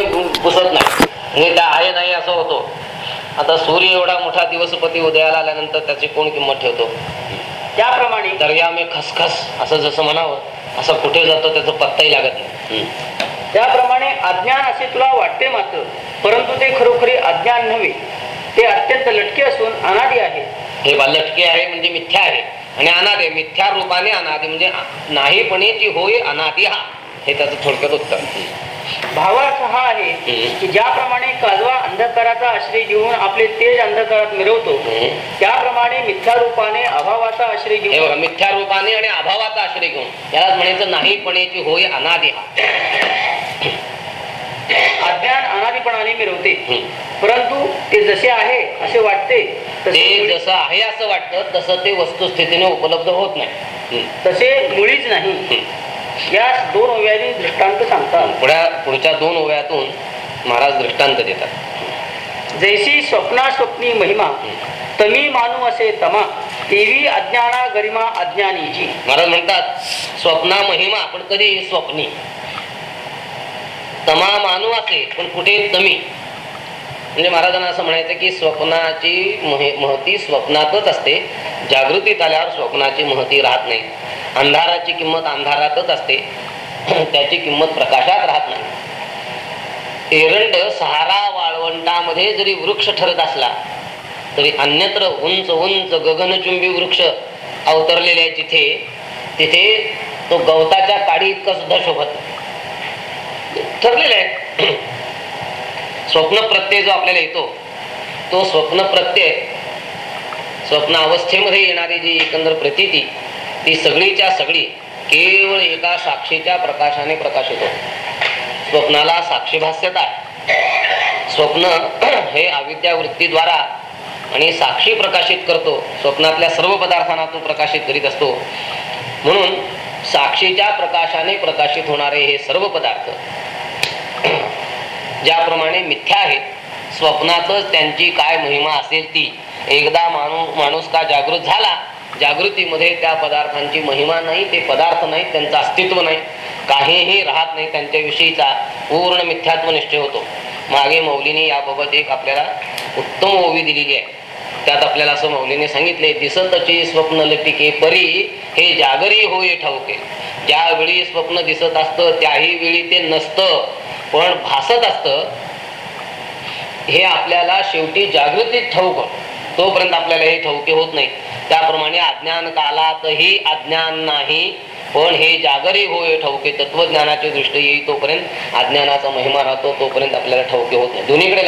पुसत नाही. म्हणजे त्या आहे नाही असं होतो. आता सूर्य एवढा मोठा दिवसपती उदयाला आल्यानंतर त्याची कोण किंमत ठेवतो? त्याप्रमाणे दर्या मे खसखस असं जसं म्हणावं असं कुठे जातो त्याचं पत्ताही लागत नाही. त्याप्रमाणे अज्ञान असे तुला वाटते मात्र परंतु ते खरोखरी अज्ञान नव्हे. ते अत्यंत लटके असून अनादी आहे. हे बा लटके आहे म्हणजे मिथ्या आहे. आणि अनादे मिथ्या रूपाने अनादे म्हणजे नाहीपणेची होय अनादी हा. हे त्याचं थोडक्यात उत्तर. भावार्थ हा आहे. की ज्याप्रमाणे काजवा अंधकाराचा आश्रय घेऊन आपले तेज अंधकारात मिरवतो. त्याप्रमाणे मिथ्या रूपाने अभावाचा आश्रय घेऊन मिथ्या रूपाने आणि अभावाचा आश्रय घेऊन यालाच म्हणायचं नाहीपणेची होय अनादी हा अज्ञान अनादीपणाने मिरवते. परंतु ते जसे आहे असे वाटते ते जसं आहे असं वाटतं तसं ते वस्तुस्थितीने उपलब्ध होत नाही. तसे मुळीच नाही यास दोन ओव्यानी दृष्टांत सांगतात. पुढ्या पुढच्या दोन ओव्यातून महाराज दृष्टांत देतात. जैसी स्वप्ना स्वप्नी महिमा तमी मानू असे तमा तेवी अज्ञाना गरिमा अज्ञानीची महाराज म्हणतात स्वप्ना महिमा पण कधी स्वप्नी? तमा मानू असे पण कुठे तमी? म्हणजे महाराजांना असं म्हणायचं की स्वप्नाची महती स्वप्नातच असते. जागृतीत आल्यावर स्वप्नाची महती राहत नाही. अंधाराची किंमत अंधारातच असते. त्याची किंमत प्रकाशात राहत नाही. एरंड सहारा वाळवंटामध्ये जरी वृक्ष ठरत असला तरी अन्यत्र उंच उंच गगनचुंबी वृक्ष अवतरलेले आहे जिथे तिथे तो गवताच्या काडी इतका सुद्धा शोभत ठरलेला ठरलेलं आहे. स्वप्न प्रत्यय जो आपल्याला येतो तो स्वप्न प्रत्यय स्वप्न अवस्थेमध्ये येणारी जी एकंदर प्रतीती ती सगळीच्या सगळी केवळ एका साक्षीच्या प्रकाशाने प्रकाशित होते. स्वप्नाला साक्षीभास्यता स्वप्न हे अविद्या वृत्तीद्वारा आणि साक्षी प्रकाशित करतो स्वप्नातल्या सर्व पदार्थांना तो प्रकाशित करीत असतो. म्हणून साक्षीच्या प्रकाशाने प्रकाशित होणारे हे सर्व पदार्थ ज्याप्रमाणे मिथ्या आहेत स्वप्नातच त्यांची काय महिमा असेल ती. एकदा माणू माणूस का जागृत झाला जागृतीमध्ये त्या पदार्थांची महिमा नाही ते पदार्थ नाही त्यांचं अस्तित्व नाही. काहीही राहत नाही त्यांच्याविषयीचा पूर्ण मिथ्यात्व निश्चय होतो. मागे मौलीने याबाबत एक आपल्याला उत्तम ओवी दिलेली आहे. त्यात आपल्याला असं मौलीने सांगितले दिसतची स्वप्न लटिके परी हे जागरी होय ठाऊके. ज्यावेळी स्वप्न दिसत असतं त्याही वेळी ते नसतं. पण भासत असतं हे आपल्याला शेवटी जागृतीत ठाऊक. तोपर्यंत आपल्याला हे ठाऊके होत नाही. त्याप्रमाणे अज्ञान कालातही अज्ञान नाही पण हे जागरी होय ठाऊके. तत्वज्ञानाची दृष्टी येईल तोपर्यंत अज्ञानाचा महिमा राहतो तोपर्यंत आपल्याला ठाऊके होत नाही. दोन्हीकडे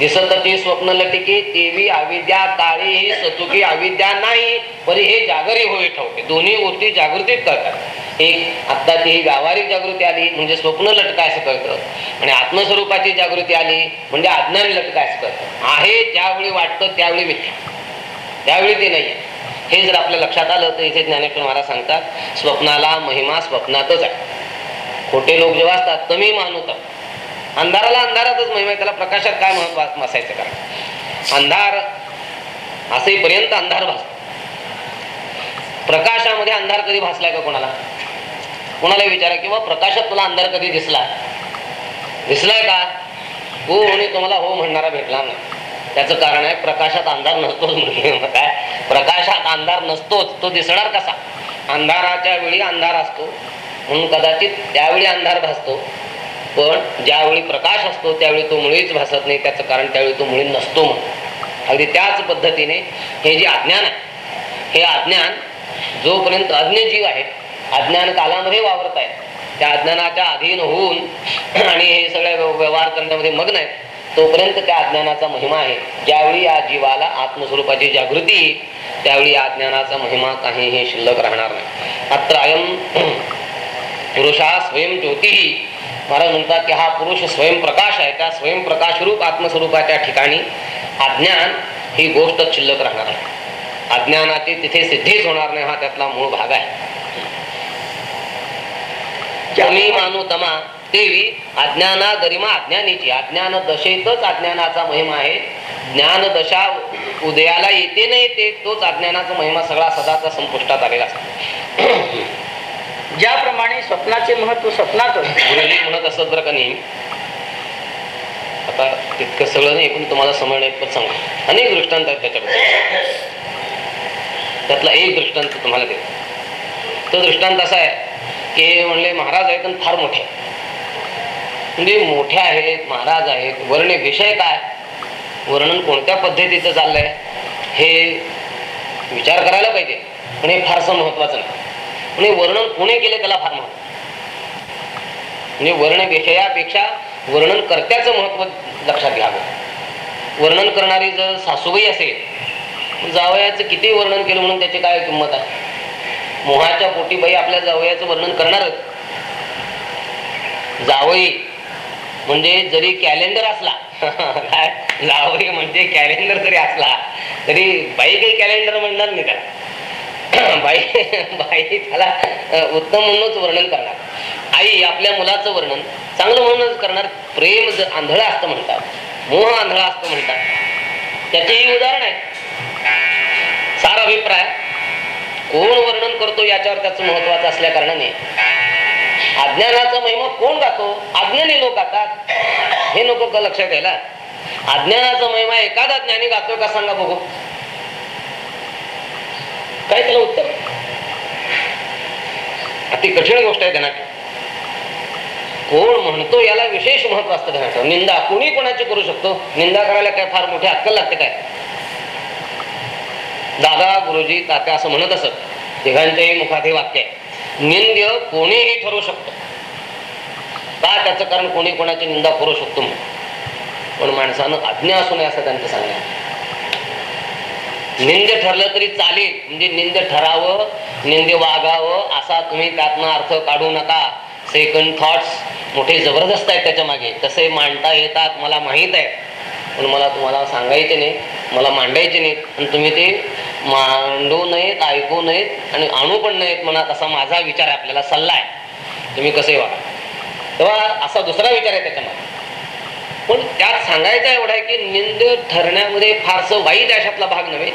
लागायचं दिसतची स्वप्न लटिके तेवी अविद्या काळी ही सचुकी अविद्या नाही. परी हे जागरी होय ठाऊके दोन्ही गोष्टी जागृतीत करतात. एक आत्ताची ही व्यावहारिक जागृती आली म्हणजे स्वप्न लटका असं कळतं आणि आत्मस्वरूपाची जागृती आली म्हणजे अज्ञानी लटका असं करतं. आहे ज्यावेळी वाटतं त्यावेळी मिथ्या. त्यावेळी ते नाही हे जर आपल्या लक्षात आलं तर इथे ज्ञानेश्वर महाराज सांगतात स्वप्नाला महिमा स्वप्नातच आहे. खोटे लोक जेव्हा असतात कमी मानवतात. अंधाराला अंधारातच महिमा आहे त्याला प्रकाशात काय महत्त्व असायचं कारण अंधार असेपर्यंत अंधार भासतो. प्रकाशामध्ये अंधार कधी भासलाय का कोणाला? कोणाला विचारा किंवा प्रकाशात तुला अंधार कधी दिसला? दिसलाय का? हो आणि तुम्हाला हो म्हणणारा भेटला नाही. त्याचं कारण आहे प्रकाशात अंधार नसतोच म्हणजे काय प्रकाशात अंधार नसतोच तो दिसणार कसा? अंधाराच्या वेळी अंधार असतो. म्हणून कदाचित त्यावेळी अंधार भासतो. पण ज्यावेळी प्रकाश असतो त्यावेळी तो मुळीच भासत नाही. त्याचं कारण त्यावेळी तो मुळी नसतो म्हणून. अगदी त्याच पद्धतीने हे जे अज्ञान आहे हे अज्ञान जोपर्यंत अज्ञ जीव आहे अज्ञान कालामध्ये वावरत आहे त्या अज्ञानाच्या अधीन होऊन आणि हे सगळे व्यव- व्यवहार करण्यामध्ये मग्न आहेत तोपर्यंत त्या अज्ञानाचा महिमा आहे. ज्यावेळी या जीवाला आत्मस्वरूपाची जागृती त्यावेळी या अज्ञानाचा महिमा काहीही शिल्लक राहणार नाही. अत्र अयम पुरुषा स्वयं ज्योतिही महाराज म्हणतात की हा पुरुष स्वयंप्रकाश आहे. त्या स्वयंप्रकाशरूप आत्मस्वरूपाच्या ठिकाणी अज्ञान ही गोष्ट शिल्लक राहणार आहे. अज्ञानाची तिथे सिद्धीच होणार नाही हा त्यातला मूळ भाग आहे. कमी मानू तमा देवी अज्ञाना गरिमा अज्ञानीची. अज्ञान दशेतच अज्ञानाचा महिमा आहे. ज्ञान दशा उदयाला येते न येते तोच अज्ञानाचा महिमा सगळा सदाचा संपुष्टात आलेला असतो. ज्याप्रमाणे स्वप्नाचे महत्त्व स्वप्नात म्हणत असत बरं का नेहमी. आता तितकं सगळं नाही एकूण तुम्हाला समजणं इतकं सांग. अनेक दृष्टांत आहेत त्याच्याबद्दल त्यातला एक दृष्टांत तुम्हाला देतो. तो दृष्टांत असा आहे की म्हणले महाराज आहेत आणि फार मोठे म्हणजे मोठे आहेत महाराज आहेत वर्ण विषय काय? वर्णन कोणत्या पद्धतीचं चाललंय? हे विचार करायला पाहिजे. पण हे फारसं महत्वाचं नाही. म्हणजे वर्णन कोणी केले त्याला फार महत्त्व? म्हणजे वर्ण विषयापेक्षा वर्णन कर्त्याचं महत्त्व लक्षात घ्यावं. वर्णन करणारी जर सासूबाई असेल जावयाचं किती वर्णन केलं म्हणून त्याची काय किंमत आहे? मोहाच्या पोटी बाई आपल्या जावयाचं वर्णन करणारच. जावई म्हणजे जरी कॅलेंडर असला काय? जावई म्हणजे कॅलेंडर जरी असला तरी बाई काही कॅलेंडर म्हणणार नाही त्याला. बाई बाई त्याला उत्तम म्हणूनच वर्णन करणार. आई आपल्या मुलाचं वर्णन चांगलं म्हणूनच करणार प्रेम जर असतं म्हणतात मोह आंधळा असतं म्हणतात. त्याचेही उदाहरण आहे. सार अभिप्राय कोण वर्णन करतो याच्यावर त्याचं महत्वाचं असल्या कारणाने? अज्ञानाचा महिमा कोण गातो? अज्ञानी लोक गातात. हे नको का लक्षात घ्यायला अज्ञानाचा महिमा एखादा ज्ञानी गातोय का सांगा बघू. काय त्याला? उत्तर अति कठीण गोष्ट आहे ध्यानात कोण म्हणतो याला विशेष महत्त्व असतं ध्यानात निंदा कोणी कोणाची करू शकतो? निंदा करायला काय फार मोठी अक्कल लागते काय? दादा गुरुजी तात्या असं म्हणत असत. तिघांच्याही मुखात हे वाक्य आहे. निंद्य कोणीही ठरवू शकतो. का त्याचं कारण कोणी कोणाची निंदा करू शकतो म्हणून. पण माणसानं आज्ञा असू नये असं त्यांचं सांगणं निंद ठरलं तरी चालेल. म्हणजे निंद ठरावं निंद वागावं असा तुम्ही त्यातनं अर्थ काढू नका. सेकंड थॉट्स मोठे जबरदस्त आहेत त्याच्यामागे. तसे मांडता येतात मला माहीत आहे. पण मला तुम्हाला सांगायचे नाही मला मांडायचे नाहीत. आणि तुम्ही ते मांडू नयेत ऐकू नयेत आणि आणू पण नयेत म्हणा असा माझा विचार आहे आपल्याला सल्ला आहे. तुम्ही कसे वागा? तेव्हा असा दुसरा विचार आहे त्याच्यामागे. पण त्यात सांगायचं एवढं आहे की निंद ठरण्यामध्ये फारसं वाईट अशातला भाग नव्हे.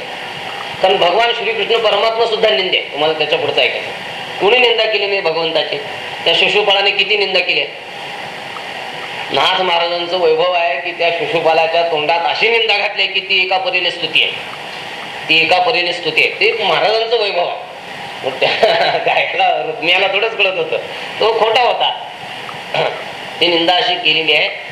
कारण भगवान श्रीकृष्ण परमात्मा सुद्धा निंदे. आहे. तुम्हाला त्याच्या पुढचं ऐकायचं कोणी निंदा केली नाही भगवंताची? त्या शिशुपालाने किती निंदा केली आहे? नाथ महाराजांचं वैभव आहे की त्या शिशुपालाच्या तोंडात अशी निंदा घातली आहे की ती एका परीने स्तुती आहे. ती एका परीने स्तुती आहे. ते महाराजांचं वैभव आहे. मग त्या गायला रुक्मियाला थोडंच कळत होतं. तो खोटा होता. ती निंदा अशी केलेली आहे.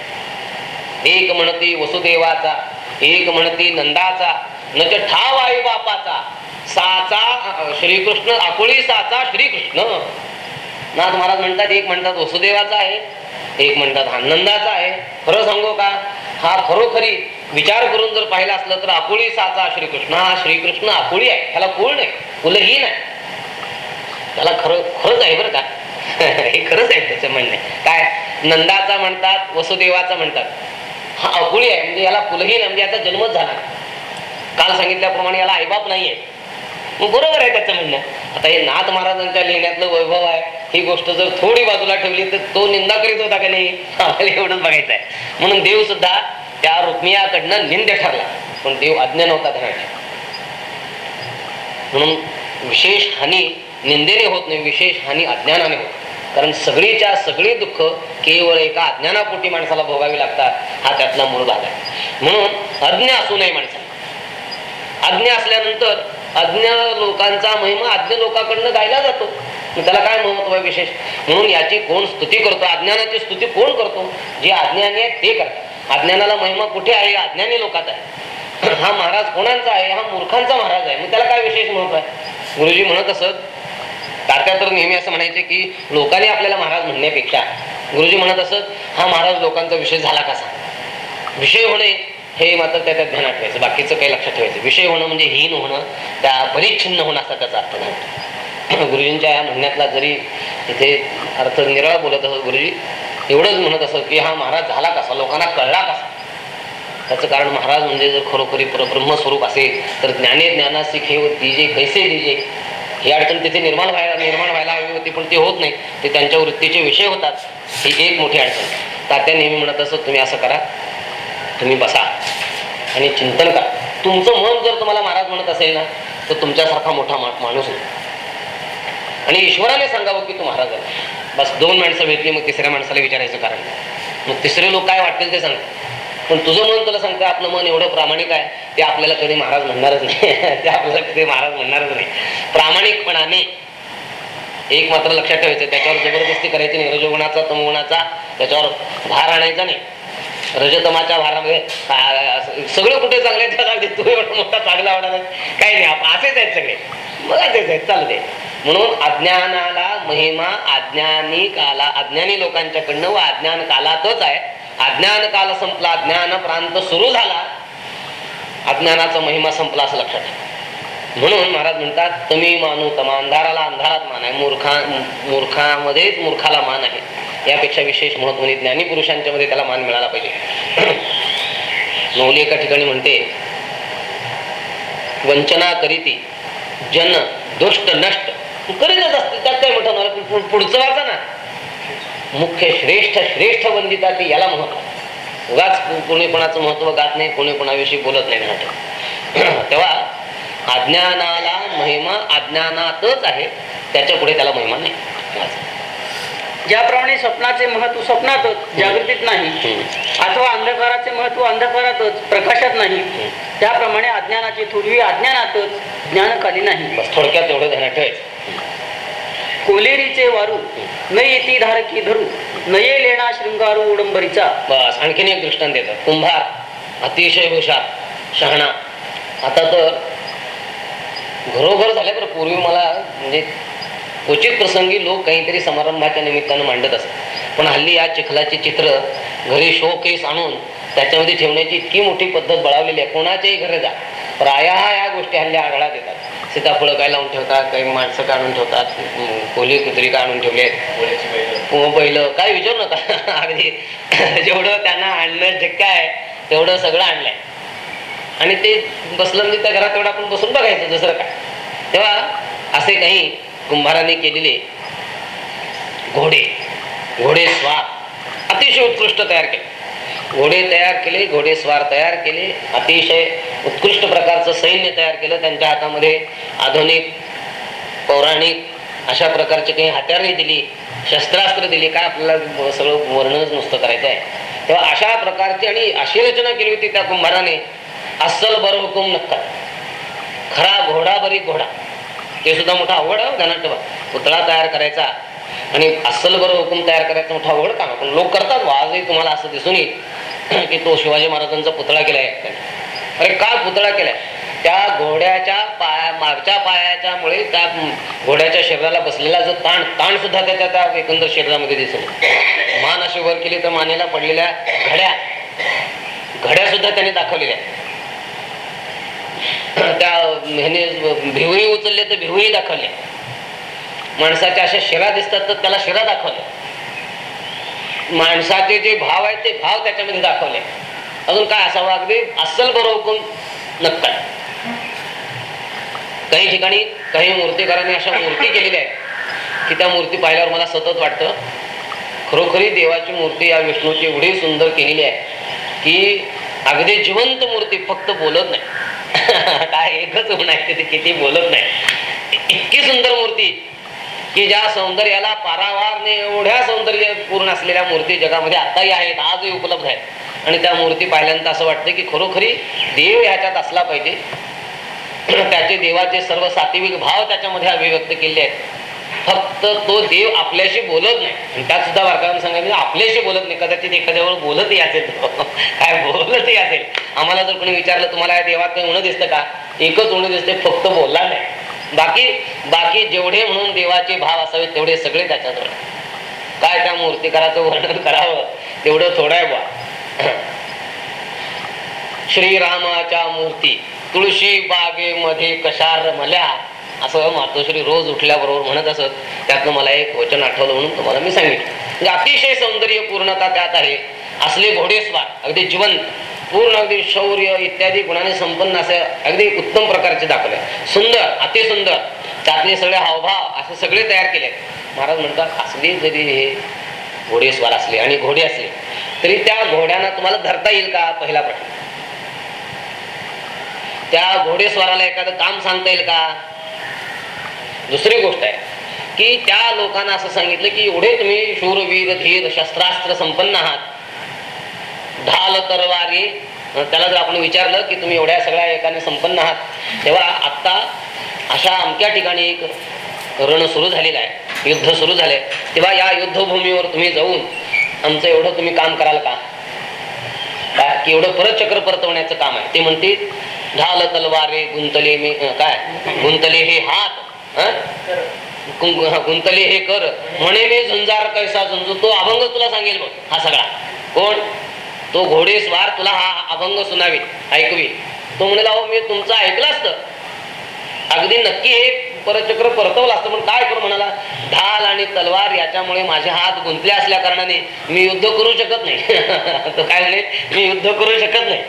एक म्हणती वसुदेवाचा एक म्हणती नंदाचा न ते ठाव आई बापाचा. साचा श्रीकृष्ण आकुळी साचा श्रीकृष्ण. नाथ महाराज म्हणतात एक म्हणतात वसुदेवाचा आहे एक म्हणतात आनंदाचा आहे. खरं सांगू का? हा खरोखरी विचार करून जर पाहिला असलं तर आकुळी साचा श्रीकृष्ण हा श्रीकृष्ण आकुळी आहे. ह्याला कुळ नाही कुलहीन आहे त्याला खरं खरंच आहे बरं का? हे खरंच आहे त्याचं म्हणणे. काय? नंदाचा म्हणतात वसुदेवाचा म्हणतात. हा अकुळी आहे. म्हणजे याला कुलहीन म्हणजे याचा जन्मच झाला काल सांगितल्याप्रमाणे याला आईबाप नाहीये. मग बरोबर आहे त्याचं म्हणणं. आता हे नाथ महाराजांच्या लिहिण्यातलं वैभव आहे. ही गोष्ट जर थोडी बाजूला ठेवली तर तो निंदा करीत होता का नाही? आपल्याला एवढंच बघायचं आहे म्हणून देव सुद्धा त्या रुक्मियाकडनं निंद ठरला. पण देव अज्ञान होता ध्यानात म्हणून विशेष हानी निंदेने होत नाही विशेष हानी अज्ञानाने होत कारण सगळीच्या सगळी दुःख केवळ एका अज्ञानापोटी माणसाला भोगावी लागतात. हा त्यातला मूळ भाग आहे. म्हणून अज्ञ असू नये माणसाला. अज्ञ असल्यानंतर अज्ञ लोकांचा महिमा अज्ञ लोकांकडनं गायला जातो. त्याला काय महत्त्व आहे विशेष? म्हणून याची कोण स्तुती करतो? अज्ञानाची स्तुती कोण करतो? जे अज्ञानी आहेत ते करतात. अज्ञानाला महिमा कुठे आहे? अज्ञानी लोकात आहे. हा महाराज कोणाचा आहे? हा मूर्खांचा महाराज आहे. मग त्याला काय विशेष महत्त्व आहे? गुरुजी म्हणत असत तात्या तर नेहमी असं म्हणायचे की लोकांनी आपल्याला महाराज म्हणण्यापेक्षा गुरुजी म्हणत असत हा महाराज लोकांचा विषय झाला कसा विषय होणे हे मात्र त्या त्यात ध्यानात ठेवायचं. बाकीचं काही लक्षात ठेवायचं. विषय होणं म्हणजे हीन होणं त्या परिच्छिन्न होणं असा त्याचा अर्थ नाही. गुरुजींच्या या म्हणण्यातला जरी इथे अर्थ निराळा बोलत असत गुरुजी एवढंच म्हणत असत की हा महाराज झाला कसा लोकांना कळला कसा त्याचं कारण महाराज म्हणजे जर खरोखरी पर- ब्रह्मस्वरूप असेल तर ज्ञाने ज्ञाना खेव व दिजे कैसे दिजे ही अडचण तिथे निर्माण व्हायला निर्माण व्हायला हवी होती पण ते होत नाही. ते त्यांच्या वृत्तीचे विषय होतात. ही एक मोठी अडचण. तात्या नेहमी म्हणत असत तुम्ही असं करा तुम्ही बसा आणि चिंतन करा. तुमचं मन जर तुम्हाला महाराज म्हणत असेल ना तर तुमच्यासारखा मोठा मा- माणूस नाही. आणि ईश्वराने सांगावं की तू महाराज आहे. बस दोन माणसं भेटली मग तिसऱ्या माणसाला विचारायचं कारण मग तिसरे लोक काय वाटतील ते सांग पण तुझं मन तुला सांगतं आपलं मन एवढं प्रामाणिक आहे ते आपल्याला कधी महाराज म्हणणारच नाही. ते आपल्याला कधी महाराज म्हणणारच नाही. प्रामाणिकपणाने एक मात्र लक्षात ठेवायचं त्याच्यावर जबरदस्ती करायची नाही. रजोगुणाचा तमगुणाचा त्याच्यावर भार आणायचा नाही. रजतमाच्या भारामध्ये सगळं कुठे चांगले आहेत तू एवढा मोठा चांगला आवडायला काही नाही असेच आहेत सगळे. मग असेच आहेत चालते म्हणून अज्ञानाला महिमा अज्ञानी काला अज्ञानी लोकांच्याकडनं व अज्ञान कालातच आहे. अज्ञान काल संपला ज्ञान प्रांत सुरू झाला. अज्ञानाचा महिमा संपला असं लक्षात म्हणून महाराज म्हणतात तुम्ही मानू तमा अंधाराला अंधारात मान आहे. मूर्खा मूर्खामध्येच मूर्खाला मान आहे. यापेक्षा विशेष महत्त्व ज्ञानी पुरुषांच्या मध्ये त्याला मान मिळाला पाहिजे. नवली एका ठिकाणी म्हणते वंचना करीती जन दुष्ट नष्ट. करीतच असते त्यात काय म्हणतो मला पुढचं वाचा ना. मुख्य श्रेष्ठ श्रेष्ठ वंदिता ती याला महत्त्व उगाच कोणी कोणाचं महत्त्व गात नाही कोणी कोणाविषयी बोलत नाही नाटक तेव्हा अज्ञानाला महिमा अज्ञानातच आहे त्याच्या पुढे त्याला महिमा नाही. ज्याप्रमाणे स्वप्नाचे महत्त्व स्वप्नातच जागृतीत नाही. अथवा अंधकाराचे महत्त्व अंधकारातच प्रकाशात नाही त्याप्रमाणे अज्ञानाची थोरवी अज्ञानातच ज्ञानकाली नाही. थोडक्यात एवढं ध्यानात ठेवायचं. कोलेरीचे वारू न येती धारकी धरू नये लेणा शृंगारू उडंबरीचा. बस आणखीन एक दृष्टांत देतात कुंभार अतिशय हुशार शहाणा. आता तर घरोघर झाले बरं. पूर्वी मला म्हणजे क्वचित प्रसंगी लोक काहीतरी समारंभाच्या निमित्तानं मांडत असत. पण हल्ली या चिखलाची चित्र घरी शो केस आणून त्याच्यामध्ये ठेवण्याची इतकी मोठी पद्धत बळावलेली आहे. कोणाच्याही घरी जा. प्राया या गोष्टी हल्ली आढळा देतात सीताफळं काय लावून ठेवतात काही माणसं काढून ठेवतात कोली कुत्री काढून ठेवले. पहिलं? काय विचारू नका. अगदी जेवढं त्यांना आणणं शक्य आहे तेवढं सगळं आणलंय. आणि ते बसलं म्हणजे त्या घरात तेवढं आपण बसून बघायचं दुसरं काय. तेव्हा असे काही कुंभाराने केलेले घोडे घोडे स्वाद अतिशय उत्कृष्ट तयार केले. घोडे तयार केले घोडेस्वार तयार केले. अतिशय उत्कृष्ट प्रकारचं सैन्य तयार केलं त्यांच्या हातामध्ये. आधुनिक पौराणिक अशा प्रकारचे काही हत्यारे दिली शस्त्रास्त्र दिली. काय आपल्याला सगळं वर्णनच नुसतं करायचं आहे. तेव्हा अशा प्रकारची आणि अशी रचना केली होती त्या कुंभाराने. अस्सल बर हुकुम नक्का खरा घोडा बरी घोडा. ते सुद्धा मोठा अवघड आहे हो, पुतळा तयार करायचा. आणि अस्सल बरोबर हुकुम तयार करायचं मोठा अवघड काम पण लोक करतात आजही तुम्हाला असं दिसून येईल की तो शिवाजी महाराजांचा पुतळा केलाय. अरे काय पुतळा केलाय? त्या घोड्याच्या पाया मागच्या पायाच्या मुळे त्या घोड्याच्या शरीराला बसलेला जो ताण ताण सुद्धा त्याच्या त्या एकंदर शरीरामध्ये दिसून मान अशी वर केली तर मानेला पडलेल्या घड्या घड्या सुद्धा त्याने दाखवलेल्या त्या ह्याने भिवही उचलले तर भिवही दाखवले. माणसाच्या अशा शिरा दिसतात तर त्याला शिरा दाखवल्या माणसाचे जे भाव आहेत ते भाव त्याच्यामध्ये दाखवले. अजून काय असावं अगदी? अस्सल बरोबर नक्का काही ठिकाणी काही मूर्तिकारांनी अशा मूर्ती केलेल्या आहेत की त्या मूर्ती पाहिल्यावर मला सतत वाटतं खरोखरी देवाची मूर्ती या विष्णूची एवढी सुंदर केलेली आहे की अगदी जिवंत मूर्ती फक्त बोलत नाही. काय एकच म्हणायचं ते किती बोलत नाही. इतकी सुंदर मूर्ती. की ज्या सौंदर्याला पारावारने एवढ्या सौंदर्य पूर्ण असलेल्या मूर्ती जगामध्ये आताही आहेत आजही उपलब्ध आहेत. आणि त्या मूर्ती पाहिल्यानंतर असं वाटतं की खरोखरी देव ह्याच्यात असला पाहिजे. त्याचे देवाचे सर्व सात्विक भाव त्याच्यामध्ये अभिव्यक्त केले आहेत. फक्त तो देव आपल्याशी बोलत नाही. त्यात सुद्धा वारकारांना सांगायचं आपल्याशी बोलत नाही. कदाचित एखाद्यावर बोलतही असेल काय बोलतही असेल. आम्हाला जर कोणी विचारलं तुम्हाला या देवात काही उणं दिसतं का? एकच उणं दिसते फक्त बोलला नाही. बाकी बाकी जेवढे म्हणून देवाचे भाव असावे तेवढे सगळे त्याच्याजवळ काय त्या मूर्तिकाराचं वर्णन करावं तेवढं थोडं आहे बा श्रीरामाच्या मूर्ती तुळशी बागेमध्ये कशा रमल्या असं मातोश्री रोज उठल्याबरोबर म्हणत असत त्यातनं मला एक वचन आठवलं म्हणून तुम्हाला मी सांगितलं. म्हणजे अतिशय सौंदर्य पूर्णता त्यात आहे. असले घोडेस्वार अगदी जिवंत पूर्ण अगदी शौर्य इत्यादी गुणाने संपन्न असे अगदी उत्तम प्रकारचे दाखवले. सुंदर अतिसुंदर त्यातले सगळे हावभाव असे सगळे तयार केले. महाराज म्हणतात असले जरी हे घोडेस्वार असले आणि घोडे असले तरी त्या घोड्यांना तुम्हाला धरता येईल का? पहिला प्रश्न. त्या घोडेस्वाराला एखादं काम सांगता येईल का? दुसरी गोष्ट आहे की त्या लोकांना असं सांगितलं की एवढे तुम्ही शूरवीर धीर शस्त्रास्त्र संपन्न आहात. ढाल तरवारी त्याला जर आपण विचारलं की तुम्ही एवढ्या सगळ्या एकाने संपन्न आहात तेव्हा आत्ता अशा अमक्या ठिकाणी एक रण सुरू झालेलं आहे युद्ध सुरू झाले तेव्हा या युद्धभूमीवर तुम्ही जाऊन आमचं एवढं तुम्ही काम कराल का? की एवढं परत चक्र परतवण्याचं काम आहे. ते म्हणते ढाल तलवारे गुंतले मी काय? गुंतले हे हात हा, गुंतले हे कर. म्हणे मी झुंजार कैसा झुंजू? तो अभंग तुला सांगेल बघ हा सगळा. कोण? तो घोडेस्वार तुला हा अभंग सुनावी ऐकवी तो म्हणाला हो मी तुमचं ऐकलं असतं. अगदी नक्की हे परचक्र परतवलं असतं पण काय करू म्हणाला? ढाल आणि तलवार याच्यामुळे माझे हात गुंतले असल्या कारणाने मी युद्ध करू शकत नाही. तो काय म्हणे? मी युद्ध करू शकत नाही.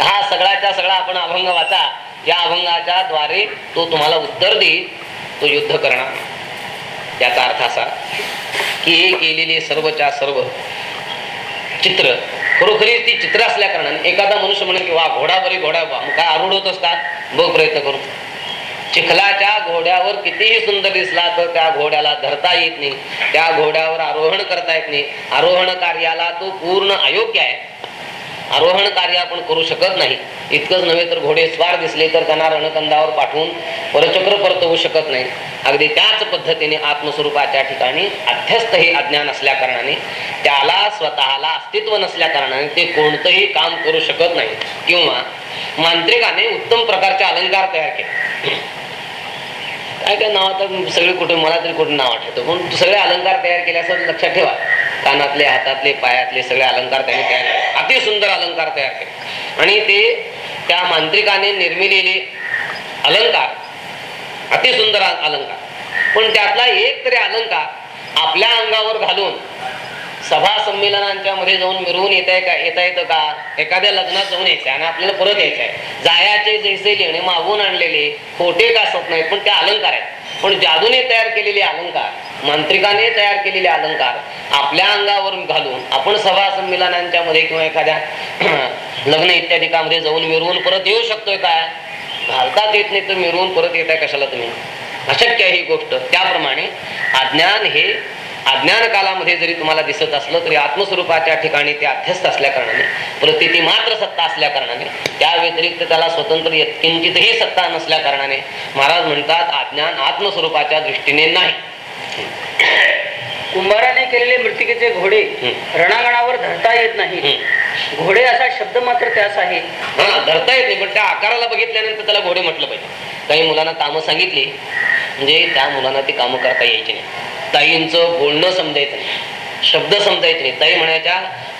हा सगळ्याचा सगळा आपण अभंग वाचा. या अभंगाच्या द्वारे तो तुम्हाला उत्तर देईल. तो युद्ध करणार. याचा अर्थ असा की हे केलेले सर्वच्या सर्व चित्र खरोखरी ती चित्र असल्या कारणाने एखादा मनुष्य म्हणेल की वा घोडा बरी घोडा वा मग काय आरूढ होत असतात? बघ प्रयत्न करू. चिखलाच्या घोड्यावर कितीही सुंदर दिसला तर त्या घोड्याला धरता येत नाही. त्या घोड्यावर आरोहण करता येत नाही. आरोहण कार्याला तो पूर्ण अयोग्य आहे. आरोहण कार्य आपण करू शकत नाही. इतकंच नव्हे तर घोडे स्वार दिसले तर त्यांना रणकंदावर पाठवून परचक्र परतवू शकत नाही. अगदी त्याच पद्धतीने आत्मस्वरूपाच्या ठिकाणी अध्यस्त हे अज्ञान असल्या कारणाने त्याला स्वतःला अस्तित्व नसल्या कारणाने ते कोणतंही काम करू शकत नाही. किंवा मांत्रिकाने उत्तम प्रकारचे अलंकार तयार केले. काय काय नाव आता सगळे कुठे मला तरी कुठे नाव आठवतो. पण सगळे अलंकार तयार केले असं लक्षात ठेवा. कानातले हातातले पायातले सगळे अलंकार त्याने तयार केले. अति सुंदर अलंकार तयार केले. आणि ते त्या मांत्रिकाने निर्मिलेले अलंकार अति सुंदर अलंकार. पण त्यातला एक तरी अलंकार आपल्या अंगावर घालून सभा संमेलनांच्या मध्ये जाऊन मिरवून येत आहे का? येता येतं का? एखाद्या लग्नात जाऊन यायचं आणि आपल्याला परत यायचं आहे जायाचे जैसे लिहिणे मागून आणलेले खोटे का कासत नाहीत पण ते अलंकार आहेत. पण जादूने तयार केलेले अलंकार मांत्रिकाने तयार केलेले अलंकार आपल्या अंगावर घालून आपण सभा संमेलनांच्या मध्ये किंवा एखाद्या लग्न इत्यादिकामध्ये जाऊन मिरवून परत येऊ शकतोय काय घालताच येत नाही तर मिरवून परत येत आहे कशाला तुम्ही? अशक्य आहे ही गोष्ट. त्याप्रमाणे अज्ञान हे अज्ञान कालामध्ये जरी तुम्हाला दिसत असलं तरी आत्मस्वरूपाच्या ठिकाणी ते अध्यस्त असल्या कारणाने प्रतिती मात्र सत्ता असल्या कारणाने त्या व्यतिरिक्त त्याला स्वतंत्र किंचितही सत्ता नसल्या कारणाने महाराज म्हणतात अज्ञान आत्मस्वरूपाच्या दृष्टीने नाही. कुंभाराने केलेले मृतिकेचे घोडे. रणांगणावर धरता येत नाही. घोडे असा शब्द मात्र त्यास आहे. हा धरता येत नाही पण त्या आकाराला बघितल्यानंतर त्याला घोडे म्हटलं पाहिजे. काही मुलांना कामं सांगितली म्हणजे त्या मुलांना ती कामं करता यायची नाही. ताईंचं बोलणं समजायचं नाही. शब्द समजायचे नाही ताई म्हणायच्या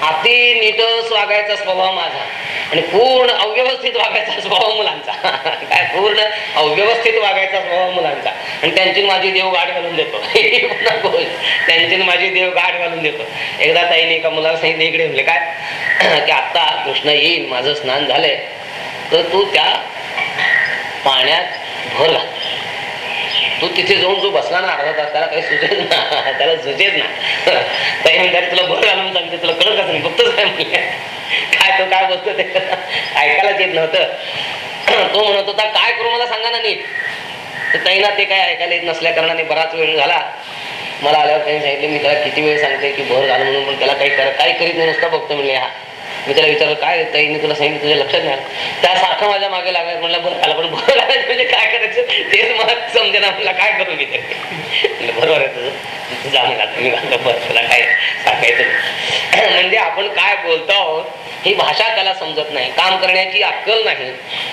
अति नीटस वागायचा स्वभाव माझा आणि पूर्ण अव्यवस्थित वागायचा स्वभाव मुलांचा. काय पूर्ण अव्यवस्थित वागायचा स्वभाव मुलांचा. आणि त्यांची माझी देव गाठ घालून देतो. हे त्यांची माझी देव गाठ घालून देतो. एकदा ताईने एका मुलाला सांगितलं इकडे म्हणले काय? की आता कृष्ण येईल माझं स्नान झालंय. तर तू त्या पाण्यात भर घाल. तू तिथे जाऊन जो बसला ना अर्धा तास त्याला काही सुचेत ना त्याला सुचेत ना काही म्हणतात तुला भर घालून सांगते तुला कळत असं नाही फक्तच काय काय तो काय बसतो ते ऐकायलाच येत नव्हतं. तो म्हणत होता काय करू मला सांगा ना नीट. तर ताईना ते काय ऐकायला येत नसल्या कारणाने बराच वेळ झाला. मला आल्यावर त्यांनी सांगितले मी त्याला किती वेळ सांगते की भर घाल म्हणून पण त्याला काही कर काही करीत नाही नुसता बघतो म्हणले हा. मी त्याला विचारलं काय ताईने तुला सांगितलं तुझ्या लक्षात नाही त्या त्यासारखं माझ्या मागे लागायचं म्हणलं बरं त्याला पण भर मला समजेना तुला काय करू मी तरी बरोबर आहे तुझं. जा तुम्ही तुला काय सांगायचं म्हणजे आपण काय बोलतो आहोत ही भाषा त्याला समजत नाही. काम करण्याची अक्कल नाही.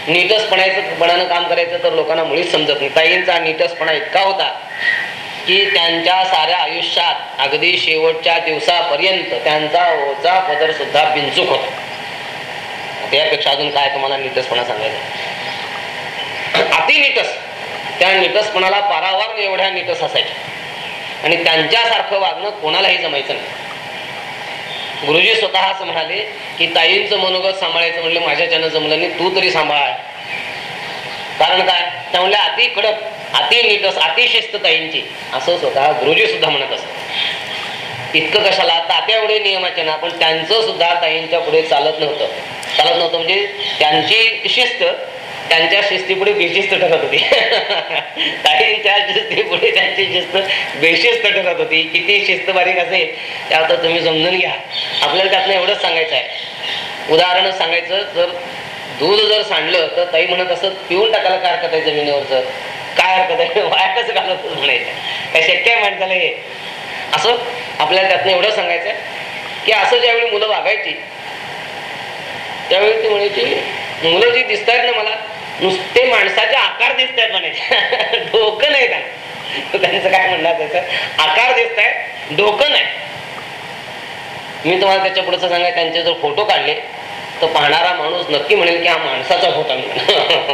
नीटसपणाचं पणानं काम करायचं तर लोकांना मुळीच समजत नाही. ताईंचा नीटसपणा इतका होता की त्यांच्या साऱ्या आयुष्यात अगदी शेवटच्या दिवसापर्यंत त्यांचा ओचा पदर सुद्धा बिनचूक होता. त्यापेक्षा अजून काय तुम्हाला नीटसपणा सांगायचं? अति नीटस त्या निकसपणाला पारावार एवढ्या निकस असायच्या आणि त्यांच्यासारखं वागणं कोणालाही जमायचं नाही. गुरुजी स्वतः असं म्हणाले की ताईंचं मनोगत सांभाळायचं म्हणलं माझ्याच्यानं जमलं नाही तू तरी सांभाळ. कारण काय? त्या म्हणल्या अति कडक अति नीटस अति शिस्त ताईंची. असं स्वतः गुरुजी सुद्धा म्हणत असत. इतकं कशाला? तात्या एवढे नियमाचे ना पण त्यांचं सुद्धा ताईंच्या पुढे चालत नव्हतं. चालत नव्हतं म्हणजे त्यांची शिस्त त्यांच्या शिस्तीपुढे बेशिस्त ठरत होती. ताईंच्या शिस्तीपुढे त्यांची शिस्त बेशिस्त ठरत होती. किती शिस्त बारीक असेल ते आता तुम्ही समजून घ्या. आपल्याला त्यातनं एवढंच सांगायचं आहे. उदाहरण सांगायचं जर दूध जर सांडलं तर ताई म्हणत असत पिऊन टाकायला काय हरकत आहे जमिनीवरचं? काय हरकत आहे? वाया कसं घालत म्हणायचं काय शक्य आहे माणसाला हे? असं आपल्याला त्यातनं एवढं सांगायचं की असं ज्यावेळी मुलं वागायची त्यावेळी ती म्हणायची मुलं जी दिसत आहेत ना मला नुसते माणसाचे आकार दिसत आहेत म्हणायचे डोकं नाही त्यांना त्यांचं काय म्हणणार त्याचं? आकार दिसत आहेत डोकं नाही. मी तुम्हाला त्याच्या पुढचं सांगा त्यांचे जर फोटो काढले तर पाहणारा माणूस नक्की म्हणेल की हा माणसाचा फोटो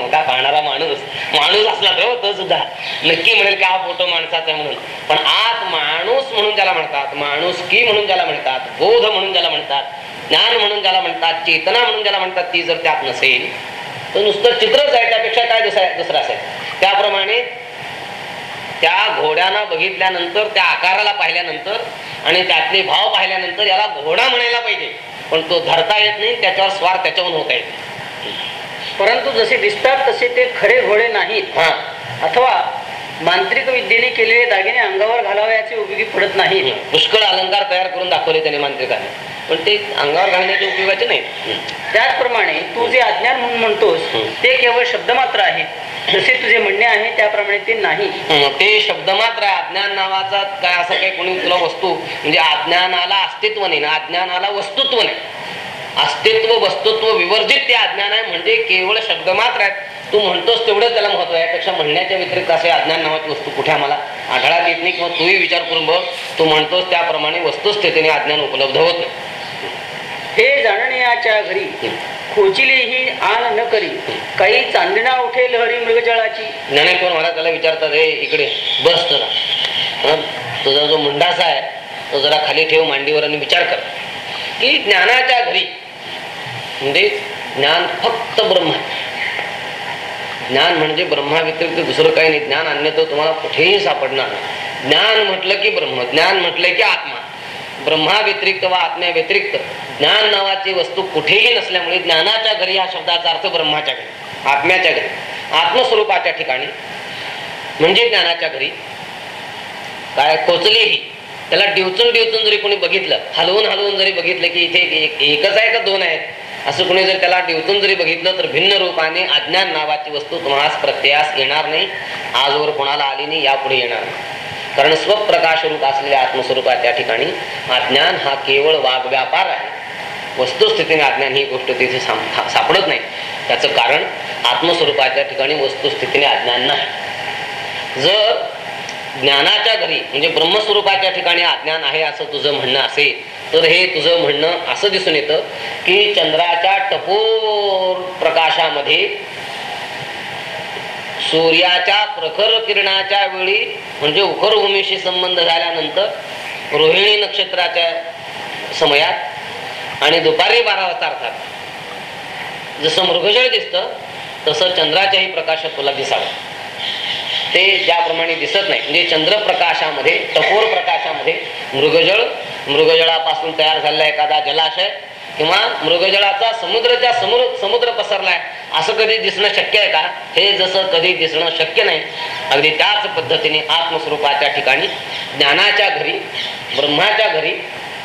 का पाहणारा माणूस? माणूस असला तर हो, तो सुद्धा. नक्की म्हणेल की हा फोटो माणसाचा आहे म्हणून. पण आत माणूस म्हणून ज्याला म्हणतात माणूस की म्हणून ज्याला म्हणतात बोध म्हणून ज्याला म्हणतात ज्ञान म्हणून ज्याला म्हणतात चेतना म्हणून ज्याला म्हणतात ती जर त्यात नसेल तर नुसतं चित्रच आहे त्यापेक्षा काय दुसरं दुसरं असेल. त्याप्रमाणे त्या घोड्याला बघितल्यानंतर त्या आकाराला पाहिल्यानंतर आणि त्यातले भाव पाहिल्यानंतर याला घोडा म्हणायला पाहिजे. पण तो धरता येत नाही त्याच्यावर स्वार त्याच्याहून होता येत परंतु जसे दिसतात तसे ते खरे घोडे नाहीत. हा. अथवा मांत्रिक विद्येने केलेले दागिने अंगावर घालावयाचे उपयोगी पडत नाहीत. पुष्कळ अलंकार तयार करून दाखवले त्याने मांत्रिकाने पण ते अंगावर घालण्याचे उपयोगाचे नाही त्याचप्रमाणे तू जे अज्ञान म्हणून म्हणतोस. ते केवळ शब्द मात्र आहे. जसे तुझे म्हणणे आहे त्याप्रमाणे ते नाही. ते शब्द मात्र आहे. अज्ञान नावाचा काय असं काही कोणी तुला वस्तू म्हणजे अज्ञानाला अस्तित्व नाही ना. अज्ञानाला वस्तुत्व नाही. अस्तित्व वस्तुत्व विवर्जित ते अज्ञान आहे. म्हणजे केवळ शब्द मात्र आहेत तू म्हणतोस तेवढंच त्याला महत्त्व आहे. यापेक्षा म्हणण्याच्या व्यतिरिक्त असे अज्ञान नावाची वस्तू कुठे आम्हाला आढळात येत नाही किंवा तूही विचार करून बघ. तू म्हणतोस त्याप्रमाणे वस्तुस्थितीने अज्ञान उपलब्ध होत नाही. हे जाणण्याच्या घरी खोचिलेही आन न करी. काही चांदणा उठे लहरी मृगजळाची. ज्ञानेश्वर महाराज त्याला विचारतात रे इकडे बस जरा. हं? तुझा जो मुंडासा आहे तो जरा खाली ठेव मांडीवर आणि विचार कर. की ज्ञानाच्या घरी म्हणजे ज्ञान फक्त ब्रह्म. ज्ञान म्हणजे ब्रह्माव्यतिरिक्त दुसरं काही नाही. ज्ञान अन्य तर तुम्हाला कुठेही सापडणार ज्ञान म्हटलं की ब्रह्म ज्ञान म्हटलं की आत्मा. ब्रह्माव्यतिरिक्त वा आत्म्याव्यतिरिक्त ज्ञान नावाची वस्तू कुठेही नसल्यामुळे ज्ञानाच्या घरी हा शब्दाचा अर्थ ब्रह्माच्या घरी आत्म्याच्या घरी आत्मस्वरूपाच्या ठिकाणी. म्हणजे ज्ञानाच्या घरी. काय कोचलेही त्याला डिवचून डिवचून जरी कोणी बघितलं हलवून हलवून जरी बघितलं की इथे एक- एकच आहे का दोन आहेत? असं कुणी जर त्याला डिवचून जरी बघितलं तर भिन्न रूपाने अज्ञान नावाची वस्तू तुम्हाला प्रत्यास येणार नाही. आजवर कोणाला आली नाही यापुढे येणार नाही. कारण स्वप्रकाश रूप असलेल्या आत्मस्वरूपात त्या ठिकाणी अज्ञान हा केवळ वाघ व्यापार आहे. वस्तुस्थितीने अज्ञान ही गोष्ट तिथे सापडत नाही. त्याचं कारण आत्मस्वरूपाच्या ठिकाणी वस्तुस्थितीने अज्ञान नाही. जर ज्ञानाच्या घरी म्हणजे ब्रह्मस्वरूपाच्या ठिकाणी अज्ञान आहे असं तुझं म्हणणं असेल तर हे तुझं म्हणणं असं दिसून येतं की चंद्राच्या टपोर प्रकाशामध्ये सूर्याच्या प्रखर किरणाच्या वेळी म्हणजे उखर भूमीशी संबंध झाल्यानंतर रोहिणी नक्षत्राच्या समयात आणि दुपारी बारा वाजता अर्थात जसं मृगजळ दिसतं तसं चंद्राच्याही प्रकाशात तुला दिसावं. ते ज्याप्रमाणे दिसत नाही. म्हणजे चंद्रप्रकाशामध्ये टपोर प्रकाशामध्ये मृगजळ मृगजळापासून तयार झालेला एखादा जलाशय किंवा मृगजळाचा समुद्राच्या समुद्र समुद्र पसरलाय असं कधी दिसणं शक्य आहे का? हे जसं कधी दिसणं शक्य नाही अगदी त्याच पद्धतीने आत्मस्वरूपाच्या ठिकाणी ज्ञानाच्या घरी ब्रह्माच्या घरी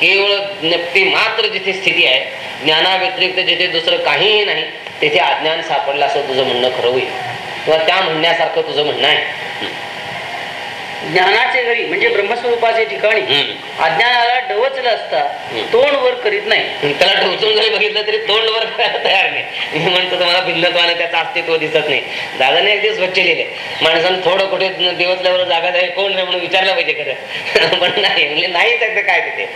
केवळ ज्ञप्ती मात्र जिथे स्थिती आहे ज्ञानाव्यतिरिक्त जिथे दुसरं काहीही नाही तिथे अज्ञान सापडलं असं तुझं म्हणणं खरं होईल. किंवा त्या म्हणण्यासारखं तुझं म्हणणं आहे. ज्ञानाचे घरी म्हणजे ब्रह्मस्वरूपाचे ठिकाणी. अज्ञानाला डवचलं असता. तोंड वर करीत नाही. त्याला ठोचून जरी बघितलं तरी तोंड वर तयार नाही. मी म्हणतो तुम्हाला भिन्नत्वाने त्याचं अस्तित्व दिसत नाही. दादाने अगदी स्वच्छ लिहिले. माणसानं थोडं कुठे दिवसल्यावर जागा जाईल कोण रे म्हणून विचारलं पाहिजे खरं. पण नाही म्हणजे नाही त्याचं काय तिथे.